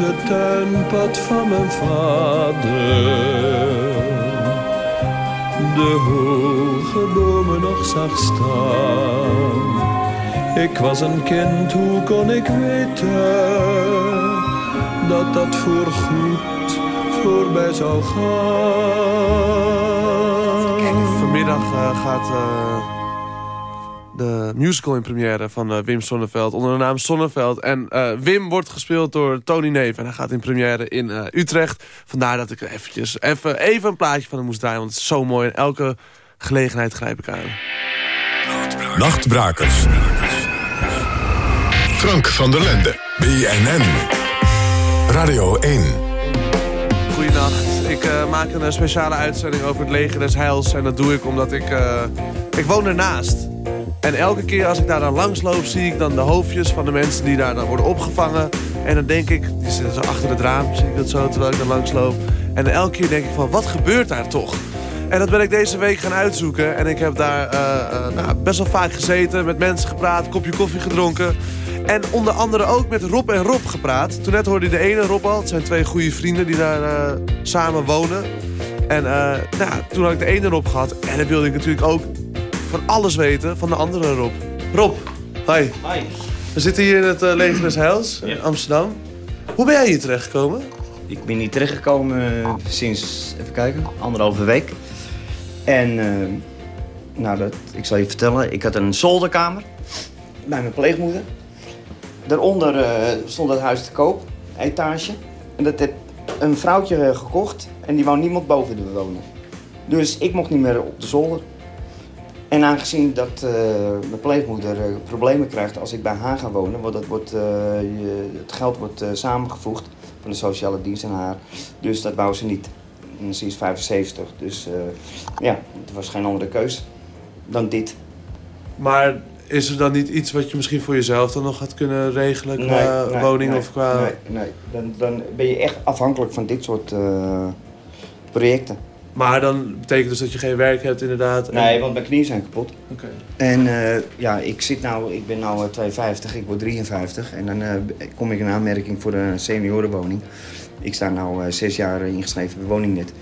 langs het tuinpad van mijn vader de hoge bomen nog zag staan. Ik was een kind, hoe kon ik weten dat dat voorgoed voorbij zou gaan? Vanmiddag vanmiddag eh, gaat eh, de musical in première van eh, Wim Sonneveld onder de naam Sonneveld. En eh, Wim wordt gespeeld door Tony Neef en hij gaat in première in eh, Utrecht. Vandaar dat ik eventjes, even, even een plaatje van hem moest draaien, want het is zo mooi. En elke gelegenheid grijp ik aan. Nachtbrakers. Frank van der Lende. BNN. Radio 1. Goedenacht. Ik maak een speciale uitzending over het leger des heils. En dat doe ik omdat ik... ik woon ernaast. En elke keer als ik daar dan langsloop... zie ik dan de hoofdjes van de mensen die daar dan worden opgevangen. En dan denk ik... Die zitten zo achter het raam, zie ik dat zo, terwijl ik dan langsloop. En elke keer denk ik van, wat gebeurt daar toch? En dat ben ik deze week gaan uitzoeken. En ik heb daar eh, eh, nou, best wel vaak gezeten, met mensen gepraat, kopje koffie gedronken. En onder andere ook met Rob en Rob gepraat. Toen net hoorde je de ene Rob al. Het zijn twee goede vrienden die daar eh, samen wonen. En nou, toen had ik de ene Rob gehad. En dan wilde ik natuurlijk ook van alles weten van de andere Rob. Rob, hi. Hi. We zitten hier in het uh, Leger des Heils in Amsterdam. Hoe ben jij hier terechtgekomen? Ik ben hier terechtgekomen eh, sinds, even kijken, anderhalve week. En, eh, nou, dat, ik zal je vertellen, ik had een zolderkamer bij mijn pleegmoeder. Daaronder stond het huis te koop, etage. En dat heb een vrouwtje gekocht en die wou niemand boven de wonen. Dus ik mocht niet meer op de zolder. En aangezien dat eh, mijn pleegmoeder eh, problemen krijgt als ik bij haar ga wonen, want dat wordt, eh, je, het geld wordt samengevoegd van de sociale dienst en haar. Dus dat wou ze niet. En ze is 75, dus ja, er was geen andere keus dan dit. Maar is er dan niet iets wat je misschien voor jezelf dan nog had kunnen regelen qua nee, woning nee, of qua... Nee, nee. Dan, dan ben je echt afhankelijk van dit soort projecten. Maar dan betekent dus dat je geen werk hebt inderdaad? en- Nee, want mijn knieën zijn kapot. Oké. En eh, ja, ik zit nou, ik ben nou eh, 52, ik word 53 en dan eh, kom ik in aanmerking voor een seniorenwoning. Ik sta nou eh, zes jaar eh, ingeschreven bij woningnet.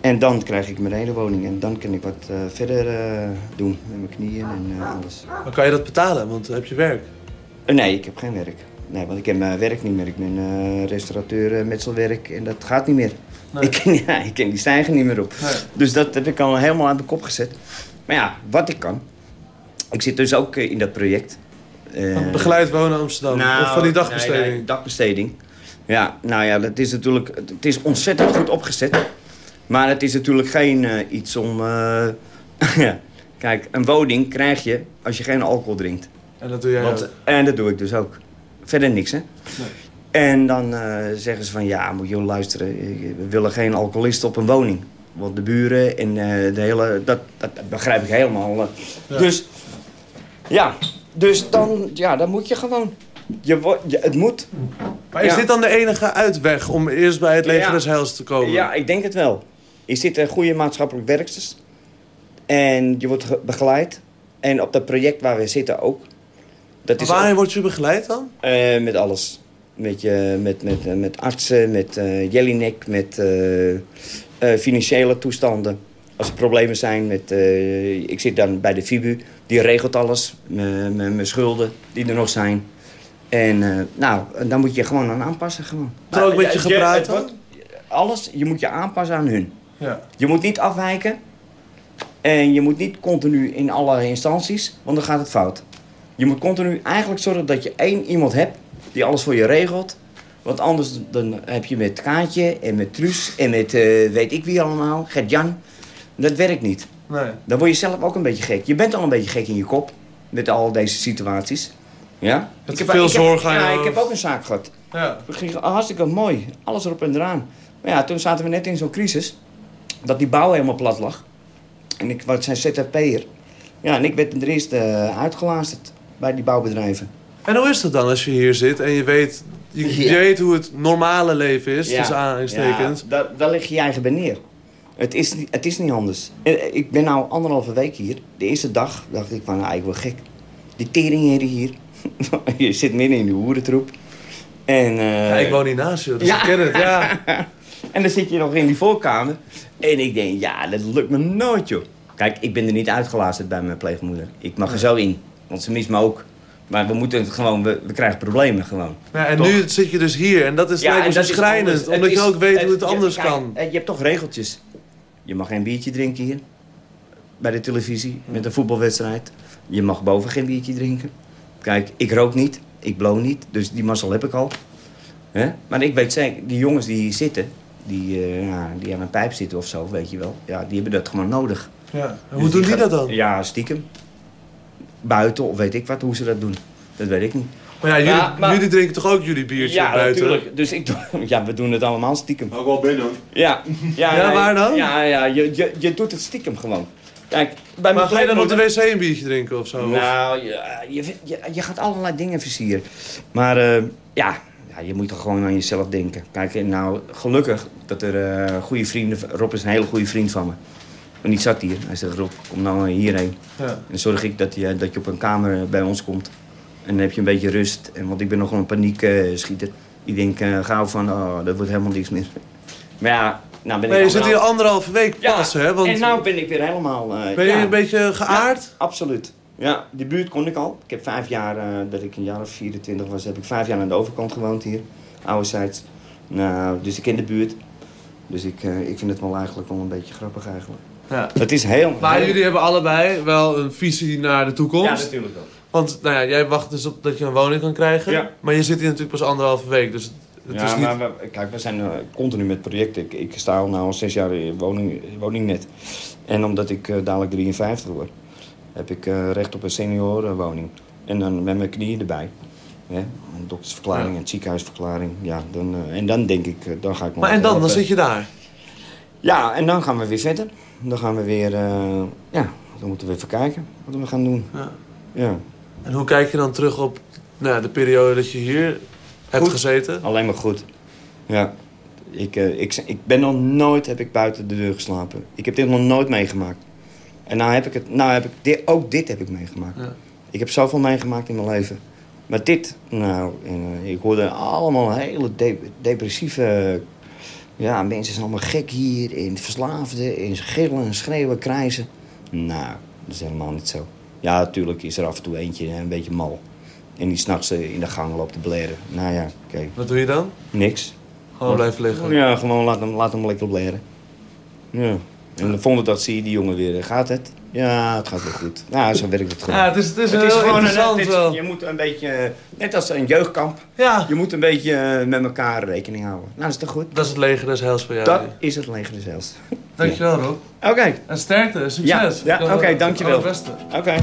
En dan krijg ik mijn hele woning en dan kan ik wat eh, verder eh, doen met mijn knieën en eh, alles. Maar kan je dat betalen? Want heb je werk? Eh, nee, ik heb geen werk. Nee, want ik heb mijn werk niet meer. Ik ben eh, restaurateur, eh, metselwerk en dat gaat niet meer. Nee. Ik, (laughs) ja, ik ken die stijgen niet meer op. Nee. Dus dat heb ik al helemaal aan de kop gezet. Maar ja, wat ik kan. Ik zit dus ook eh, in dat project. Eh, Begeleid wonen Amsterdam? nou, of van die dagbesteding? Nee, nee, dagbesteding. Ja, nou ja, dat is natuurlijk... Het is ontzettend goed opgezet. Maar het is natuurlijk geen eh, iets om... (laughs) ja. Kijk, een woning krijg je als je geen alcohol drinkt. En dat doe jij Want, ook? En dat doe ik dus ook. Verder niks, hè? En dan eh, zeggen ze van, ja, moet je luisteren. We willen geen alcoholisten op een woning. Want de buren en eh, de hele... Dat, dat, dat begrijp ik helemaal. eh. Ja. Dus, ja. Dus dan, ja, dan moet je gewoon. Je, het moet. Maar is Ja. dit dan de enige uitweg om eerst bij het leger Ja. des heils te komen? Ja, ik denk het wel. Je zit een goede maatschappelijk werksters. En je wordt ge- begeleid. En op dat project waar we zitten ook. Dat is waarin ook- word je begeleid dan? Met alles. Met, je, met, met, eh, met artsen, met eh Jellinek, met eh, eh, financiële toestanden. Als er problemen zijn met... eh, ik zit dan bij de FIBU, die regelt alles. Mijn- schulden die er nog zijn. En eh, nou, dan moet je gewoon aan aanpassen. Gewoon. Is ook met je Ja, gepraat het dan? wordt- Alles, je moet je aanpassen aan hun. Ja. Je moet niet afwijken. En je moet niet continu in alle instanties, want dan gaat het fout. Je moet continu eigenlijk zorgen dat je één iemand hebt die alles voor je regelt. Want anders dan heb je met Kaatje en met Truus en met eh, weet ik wie allemaal, Gert-Jan. Dat werkt niet. Nee. Dan word je zelf ook een beetje gek. Je bent al een beetje gek in je kop met al deze situaties. Ja? Met te veel zorg aan je Ja, ik heb ook een zaak gehad. Ja. Het ging hartstikke mooi. Alles erop en eraan. Maar ja, toen zaten we net in zo'n crisis. Dat die bouw helemaal plat lag. En ik was zijn ZZP'er. Ja, en ik werd er eerst uh, uitgelazerd bij die bouwbedrijven. En hoe is dat dan als je hier zit en je weet, je, je Ja. weet hoe het normale leven is, tussen aanhalingstekens? Ja, daar, daar leg je je eigen bij neer. Het is, niet- het is niet anders. Eh, Ik ben nou anderhalve week hier. De eerste dag dacht ik van, nou, ik word gek. Die teringheren hier. (laughs) je zit midden in de hoerentroep. En, eh, Ja, ik woon hier naast je, dus ik ken het, ja. (laughs) en dan zit je nog in die voorkamer. En ik denk, ja, dat lukt me nooit, joh. Kijk, ik ben er niet uitgelazerd bij mijn pleegmoeder. Ik mag er zo in, want ze mist me ook. Maar we moeten het gewoon, we, we krijgen problemen gewoon. Ja, en Toch? nu zit je dus hier en dat is lijkt me en zo dat is schrijnend. Omdat je ook weet hoe het je- anders kijk, kan. eh, Je hebt toch regeltjes. Je mag geen biertje drinken hier. bij de televisie met een voetbalwedstrijd. Je mag boven geen biertje drinken. Kijk, ik rook niet, ik blow niet, dus die mazzel heb ik al. Maar ik weet zeker, die jongens die hier zitten, die, eh, ja, die aan een pijp zitten of zo, weet je wel. Ja, die hebben dat gewoon nodig. Ja. Dus Hoe doen die dat dan? Ja, stiekem. Buiten of weet ik wat, hoe ze dat doen. Dat weet ik niet. Maar ja, jullie, Ja, maar- jullie drinken toch ook jullie biertje Ja, buiten? natuurlijk. Dus ik (laughs) ja, we doen het allemaal stiekem. Ook wel binnen. Ja. Ja, Ja, nee, waar dan? Ja, ja je, je, je doet het stiekem gewoon. Kijk, bij Maar ga je dan op de wc een biertje drinken of zo? Of- Nou, ja, je, je, je gaat allerlei dingen versieren. Maar eh, ja, ja, je moet toch gewoon aan jezelf denken. Kijk, en nou, gelukkig dat er eh, goede vrienden... Rob is een hele goede vriend van me. En die zat hier. Hij zegt, Rob, kom nou hierheen. Ja. En zorg ik dat je, dat je op een kamer bij ons komt. En dan heb je een beetje rust. En, want ik ben nogal een paniek eh, schieter. Ik denk eh, gauw van, oh, dat wordt helemaal niks meer. Maar ja, nou ben ik je zit hier anderhalf- anderhalve week pas, hè? Want En nou ben ik weer helemaal... eh, ben je ja. een beetje geaard? Ja, absoluut. Ja, die buurt kon ik al. Ik heb vijf jaar, eh, dat ik een jaar of 24 was, heb ik vijf jaar aan de overkant gewoond hier. Ouderzijds. Nou, dus ik ken de buurt. Dus ik, eh, ik vind het wel eigenlijk wel een beetje grappig eigenlijk. Ja. Het is heel... Maar heel- jullie hebben allebei wel een visie naar de toekomst. Ja, natuurlijk wel. Want nou ja, jij wacht dus op dat je een woning kan krijgen. Ja. Maar je zit hier natuurlijk pas anderhalve week. Dus het ja, is niet... maar we- kijk, we zijn eh, continu met projecten. Ik, ik sta al nou al zes jaar in woning, woningnet. En omdat ik eh, dadelijk 53 word, heb ik eh, recht op een seniorenwoning. En dan met mijn knieën erbij. Hè? Een doktersverklaring, Ja. een ziekenhuisverklaring. Ja, dan, en dan denk ik, dan ga ik Maar en dan? Dan zit je daar? Ja, en dan gaan we weer verder. Dan gaan we weer, eh, ja, dan moeten we even kijken wat we gaan doen. Ja. Ja. En hoe kijk je dan terug op nou, de periode dat je hier hebt gezeten? Alleen maar goed. Ja. Ik, eh, ik, ik ben nog nooit heb ik buiten de deur geslapen. Ik heb dit nog nooit meegemaakt. En nou heb ik het, nou heb ik dit, ook dit heb ik meegemaakt. Ja. Ik heb zoveel meegemaakt in mijn leven. Maar dit, nou, en, eh, ik hoorde allemaal hele de- depressieve... Ja, mensen zijn allemaal gek hier. In verslaafden, in gillen, en schreeuwen, krijzen. Nou, dat is helemaal niet zo. Ja, natuurlijk is er af en toe eentje een beetje mal. En die s'nachts eh, in de gang loopt te bleren. Nou ja, oké. Wat doe je dan? Niks. Gewoon blijven liggen? Ja, gewoon laat hem, laat hem lekker bleren. Ja. En de volgende dag zie je die jongen weer. Gaat het? Ja, het gaat wel goed. Nou, zo werkt het gewoon. Ja, het is- het is heel interessant het is- wel. Je moet een beetje, eh, net als een jeugdkamp. Ja. Je moet een beetje eh, met elkaar rekening houden. Nou, dat is toch goed? Dat is het leger des heils voor jou. Dat is het leger des heils. Dankjewel, Rob. Oké. En sterkte, Ja, succes. ja wil oké, het dankjewel. Oké.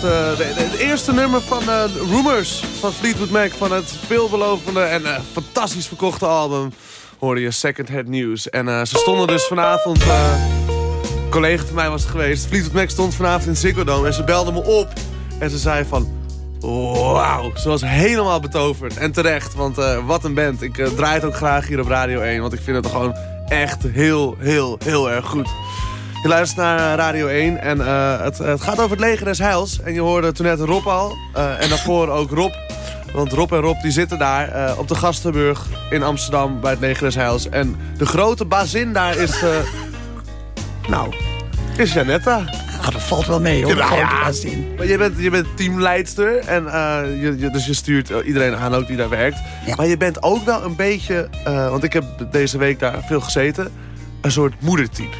De eerste nummer van eh, Rumors van Fleetwood Mac. Van het veelbelovende en eh, fantastisch verkochte album. Hoorde je Second Hand News. En eh, ze stonden dus vanavond... een collega van mij was het geweest. Fleetwood Mac stond vanavond in Ziggo Dome. En ze belde me op. En ze zei van... Wauw, ze was helemaal betoverd. En terecht, want wat een band. Ik draai het ook graag hier op Radio 1. Want ik vind het gewoon echt heel, heel, heel erg goed. Je luistert naar Radio 1 en eh, het, het gaat over het leger des heils. En je hoorde toen net Rob al. eh, en daarvoor ook Rob. Want Rob en Rob die zitten daar eh, op de Gastenburg in Amsterdam bij het leger des heils. En de grote bazin daar is... eh, nou, is Janetta. Ah, dat valt wel mee hoor, Ja, ja. bazin. Maar je bent, je bent teamleidster en eh, je, je- dus je stuurt eh, iedereen aan ook die daar werkt. Maar je bent ook wel een beetje, eh, want ik heb deze week daar veel gezeten, een soort moedertype.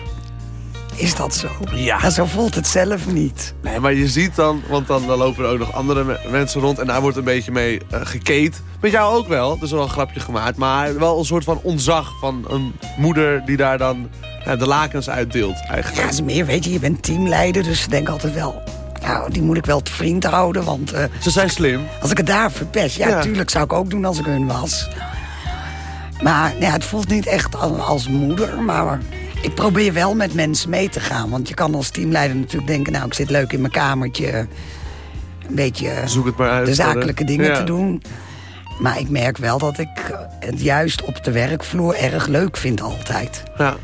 Is dat zo? Ja. zo voelt het zelf niet. Nee, maar je ziet dan, want dan, dan lopen er ook nog andere me- mensen rond en daar wordt een beetje mee eh gekeet. Met jou ook wel, dus wel een grapje gemaakt, maar wel een soort van ontzag van een moeder die daar dan ja, de lakens uitdeelt eigenlijk. Ja, is meer, weet je, je bent teamleider, dus ik denk altijd wel... Nou, die moet ik wel te vriend houden, want... eh, Ze zijn slim. Als ik het daar verpest, ja, Ja. tuurlijk zou ik ook doen als ik hun was. Maar ja, het voelt niet echt als, als moeder, maar ik probeer wel met mensen mee te gaan. Want je kan als teamleider natuurlijk denken, nou, ik zit leuk in mijn kamertje... een beetje Zoek het maar uit. de zakelijke dingen Ja. te doen. Maar ik merk wel dat ik het juist op de werkvloer erg leuk vind altijd. Ja.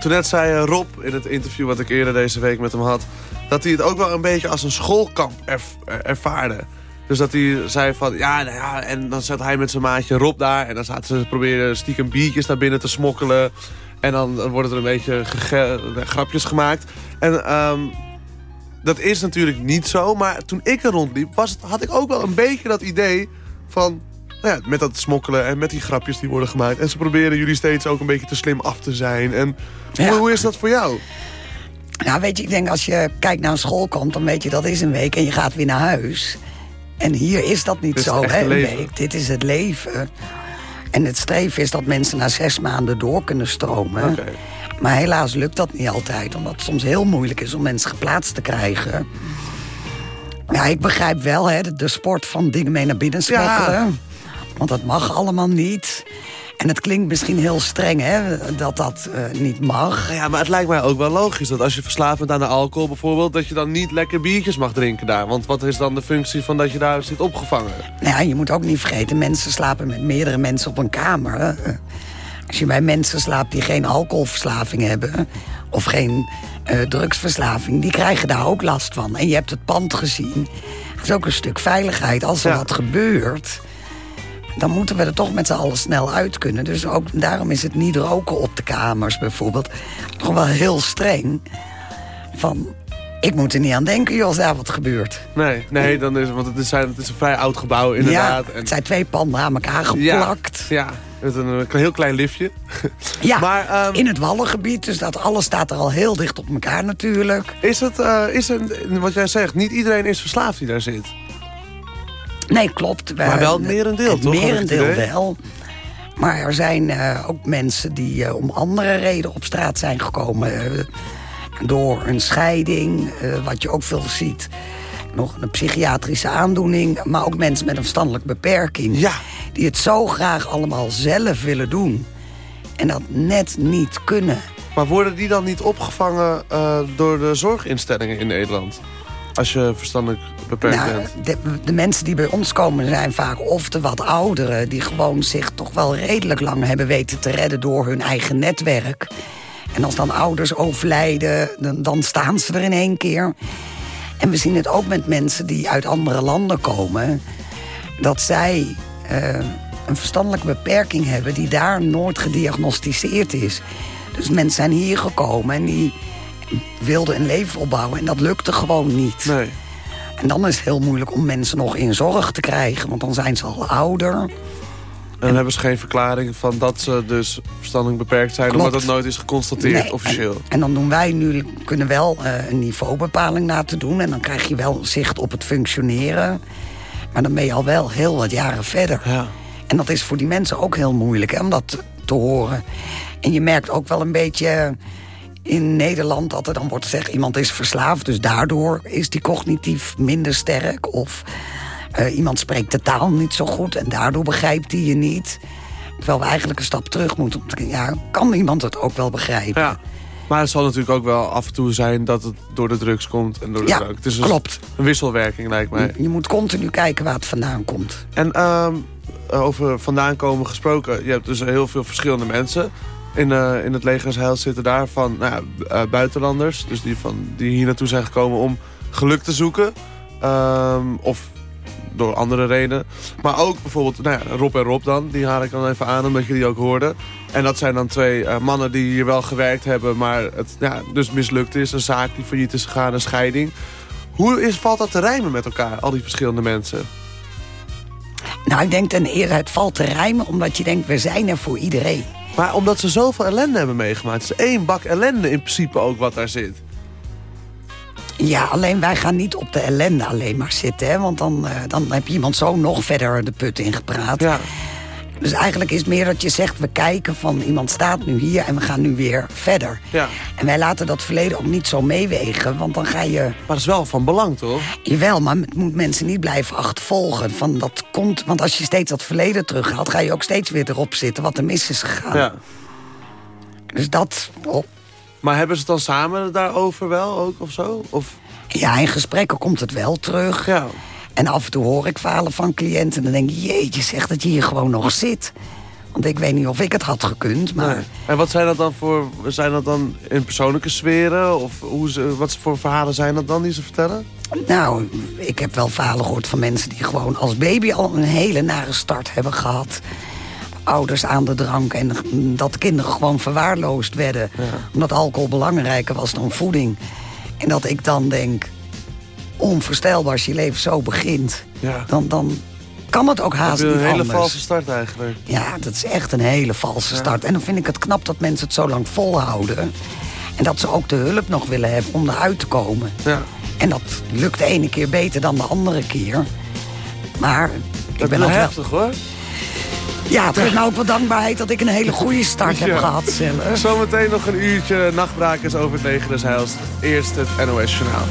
Toen net zei eh, Rob in het interview wat ik eerder deze week met hem had... dat hij het ook wel een beetje als een schoolkamp er- ervaarde. Dus dat hij zei van, ja, nou ja, en dan zat hij met zijn maatje Rob daar... en dan zaten ze proberen stiekem biertjes naar binnen te smokkelen... en dan, worden er een beetje gege- grapjes gemaakt. En ehm, dat is natuurlijk niet zo, maar toen ik er rondliep... Was het, had ik ook wel een beetje dat idee van... Nou ja, met dat smokkelen en met die grapjes die worden gemaakt. En ze proberen jullie steeds ook een beetje te slim af te zijn. En hoe, hoe is dat voor jou? Nou, weet je, ik denk als je kijkt naar een schoolkamp... dan weet je dat is een week en je gaat weer naar huis. En hier is dat niet is zo, hè, een week. Dit is het leven. En het streven is dat mensen na zes maanden door kunnen stromen. Maar helaas lukt dat niet altijd. Omdat het soms heel moeilijk is om mensen geplaatst te krijgen. Ja, ik begrijp wel hè, de, de sport van dingen mee naar binnen smokkelen. Want dat mag allemaal niet. En het klinkt misschien heel streng, hè, dat dat eh, niet mag. Nou ja, maar het lijkt mij ook wel logisch dat als je verslaafd bent aan de alcohol bijvoorbeeld... dat je dan niet lekker biertjes mag drinken daar. Want wat is dan de functie van dat je daar zit opgevangen? Nou ja, je moet ook niet vergeten, mensen slapen met meerdere mensen op een kamer. hè. Als je bij mensen slaapt die geen alcoholverslaving hebben... of geen eh, drugsverslaving, die krijgen daar ook last van. En je hebt het pand gezien. Het is ook een stuk veiligheid. Als er wat gebeurt, dan moeten we er toch met z'n allen snel uit kunnen. Dus ook daarom is het niet roken op de kamers bijvoorbeeld. Gewoon wel heel streng. Van, ik moet er niet aan denken, joh, als daar wat gebeurt. Nee, nee dan is, want het is, het is een vrij oud gebouw inderdaad. Ja, het zijn twee panden aan elkaar geplakt. Ja, met een, een heel klein liftje. (laughs) Ja, Maar, ehm, in het Wallengebied, dus dat alles staat er al heel dicht op elkaar natuurlijk. Is het, eh, is het, wat jij zegt, niet iedereen is verslaafd die daar zit? Nee, klopt. Maar wel het merendeel, het toch? Het merendeel wel. Maar er zijn eh, ook mensen die eh, om andere redenen op straat zijn gekomen. eh, door een scheiding, wat je ook veel ziet. Nog een psychiatrische aandoening. Maar ook mensen met een verstandelijke beperking. Die het zo graag allemaal zelf willen doen. En dat net niet kunnen. Maar worden die dan niet opgevangen door de zorginstellingen in Nederland? Als je verstandelijk beperkt Nou, bent. de, de mensen die bij ons komen zijn vaak of de wat ouderen... die gewoon zich toch wel redelijk lang hebben weten te redden door hun eigen netwerk. En als dan ouders overlijden, dan, dan staan ze er in één keer. En we zien het ook met mensen die uit andere landen komen... dat zij eh, een verstandelijke beperking hebben... die daar nooit gediagnosticeerd is. Dus mensen zijn hier gekomen en die wilden een leven opbouwen... en dat lukte gewoon niet. Nee. En dan is het heel moeilijk om mensen nog in zorg te krijgen... want dan zijn ze al ouder. En dan hebben ze geen verklaring van dat ze dus verstandelijk beperkt zijn... Klopt. omdat dat nooit is geconstateerd Nee, officieel. En dan doen wij nu, kunnen wel eh, een niveaubepaling laten doen... en dan krijg je wel zicht op het functioneren. Maar dan ben je al wel heel wat jaren verder. En dat is voor die mensen ook heel moeilijk hè, om dat te horen. En je merkt ook wel een beetje in Nederland dat er dan wordt gezegd... iemand is verslaafd, dus daardoor is die cognitief minder sterk. Of eh, iemand spreekt de taal niet zo goed en daardoor begrijpt hij je niet. Terwijl we eigenlijk een stap terug moeten. Ja, kan iemand het ook wel begrijpen? Ja. Maar het zal natuurlijk ook wel af en toe zijn dat het door de drugs komt en door de Ja, klopt. een wisselwerking lijkt mij. Je moet continu kijken waar het vandaan komt. En ehm, over vandaan komen gesproken, je hebt dus heel veel verschillende mensen in, eh, in het legersheil zitten daar van nou eh, buitenlanders. Dus die, van, die hier naartoe zijn gekomen om geluk te zoeken. Ehm, of door andere redenen. Maar ook bijvoorbeeld nou ja, Rob en Rob dan. Die haal ik dan even aan omdat je die ook hoorde. En dat zijn dan twee eh, mannen die hier wel gewerkt hebben. Maar het ja, dus mislukt is. Een zaak die failliet is gegaan, een scheiding. Hoe is, valt dat te rijmen met elkaar, al die verschillende mensen? Nou, ik denk ten eerste, het valt te rijmen omdat je denkt, we zijn er voor iedereen. Maar omdat ze zoveel ellende hebben meegemaakt. Het is één bak ellende in principe ook wat daar zit. Ja, alleen wij gaan niet op de ellende alleen maar zitten. Hè? Want dan, eh, dan heb je iemand zo nog verder de put in gepraat. Ja. Dus eigenlijk is het meer dat je zegt, we kijken van iemand staat nu hier en we gaan nu weer verder. Ja. En wij laten dat verleden ook niet zo meewegen, want dan ga je... Maar dat is wel van belang, toch? Jawel, maar het moet mensen niet blijven achtervolgen. Van dat komt, want als je steeds dat verleden terughaalt... ga je ook steeds weer erop zitten wat er mis is gegaan. Ja. Dus dat... oh. Maar hebben ze het dan samen daarover wel ook of zo? Of... Ja, in gesprekken komt het wel terug. Ja. En af en toe hoor ik verhalen van cliënten... en dan denk ik, jeetje, zeg dat je hier gewoon nog zit. Want ik weet niet of ik het had gekund, maar... Nee. En wat zijn dat dan voor... Zijn dat dan in persoonlijke sferen? Of hoe ze, wat voor verhalen zijn dat dan die ze vertellen? Nou, ik heb wel verhalen gehoord van mensen die gewoon als baby al een hele nare start hebben gehad. Ouders aan de drank en dat de kinderen gewoon verwaarloosd werden. Omdat alcohol belangrijker was dan voeding. En dat ik dan denk, onvoorstelbaar als je leven zo begint. Ja. Dan, dan kan het ook haast niet een hele anders. valse start eigenlijk. Ja, dat is echt een hele valse start. En dan vind ik het knap dat mensen het zo lang volhouden. En dat ze ook de hulp nog willen hebben om eruit te komen. Ja. En dat lukt de ene keer beter dan de andere keer. Maar ik Dat ben is wel wel... heftig hoor. Ja, het geeft me ook wel dankbaarheid dat ik een hele goede start heb gehad zelf. Zometeen nog een uurtje nachtbrakers over het leger des Heils. Eerst het NOS Journaal.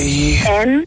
En?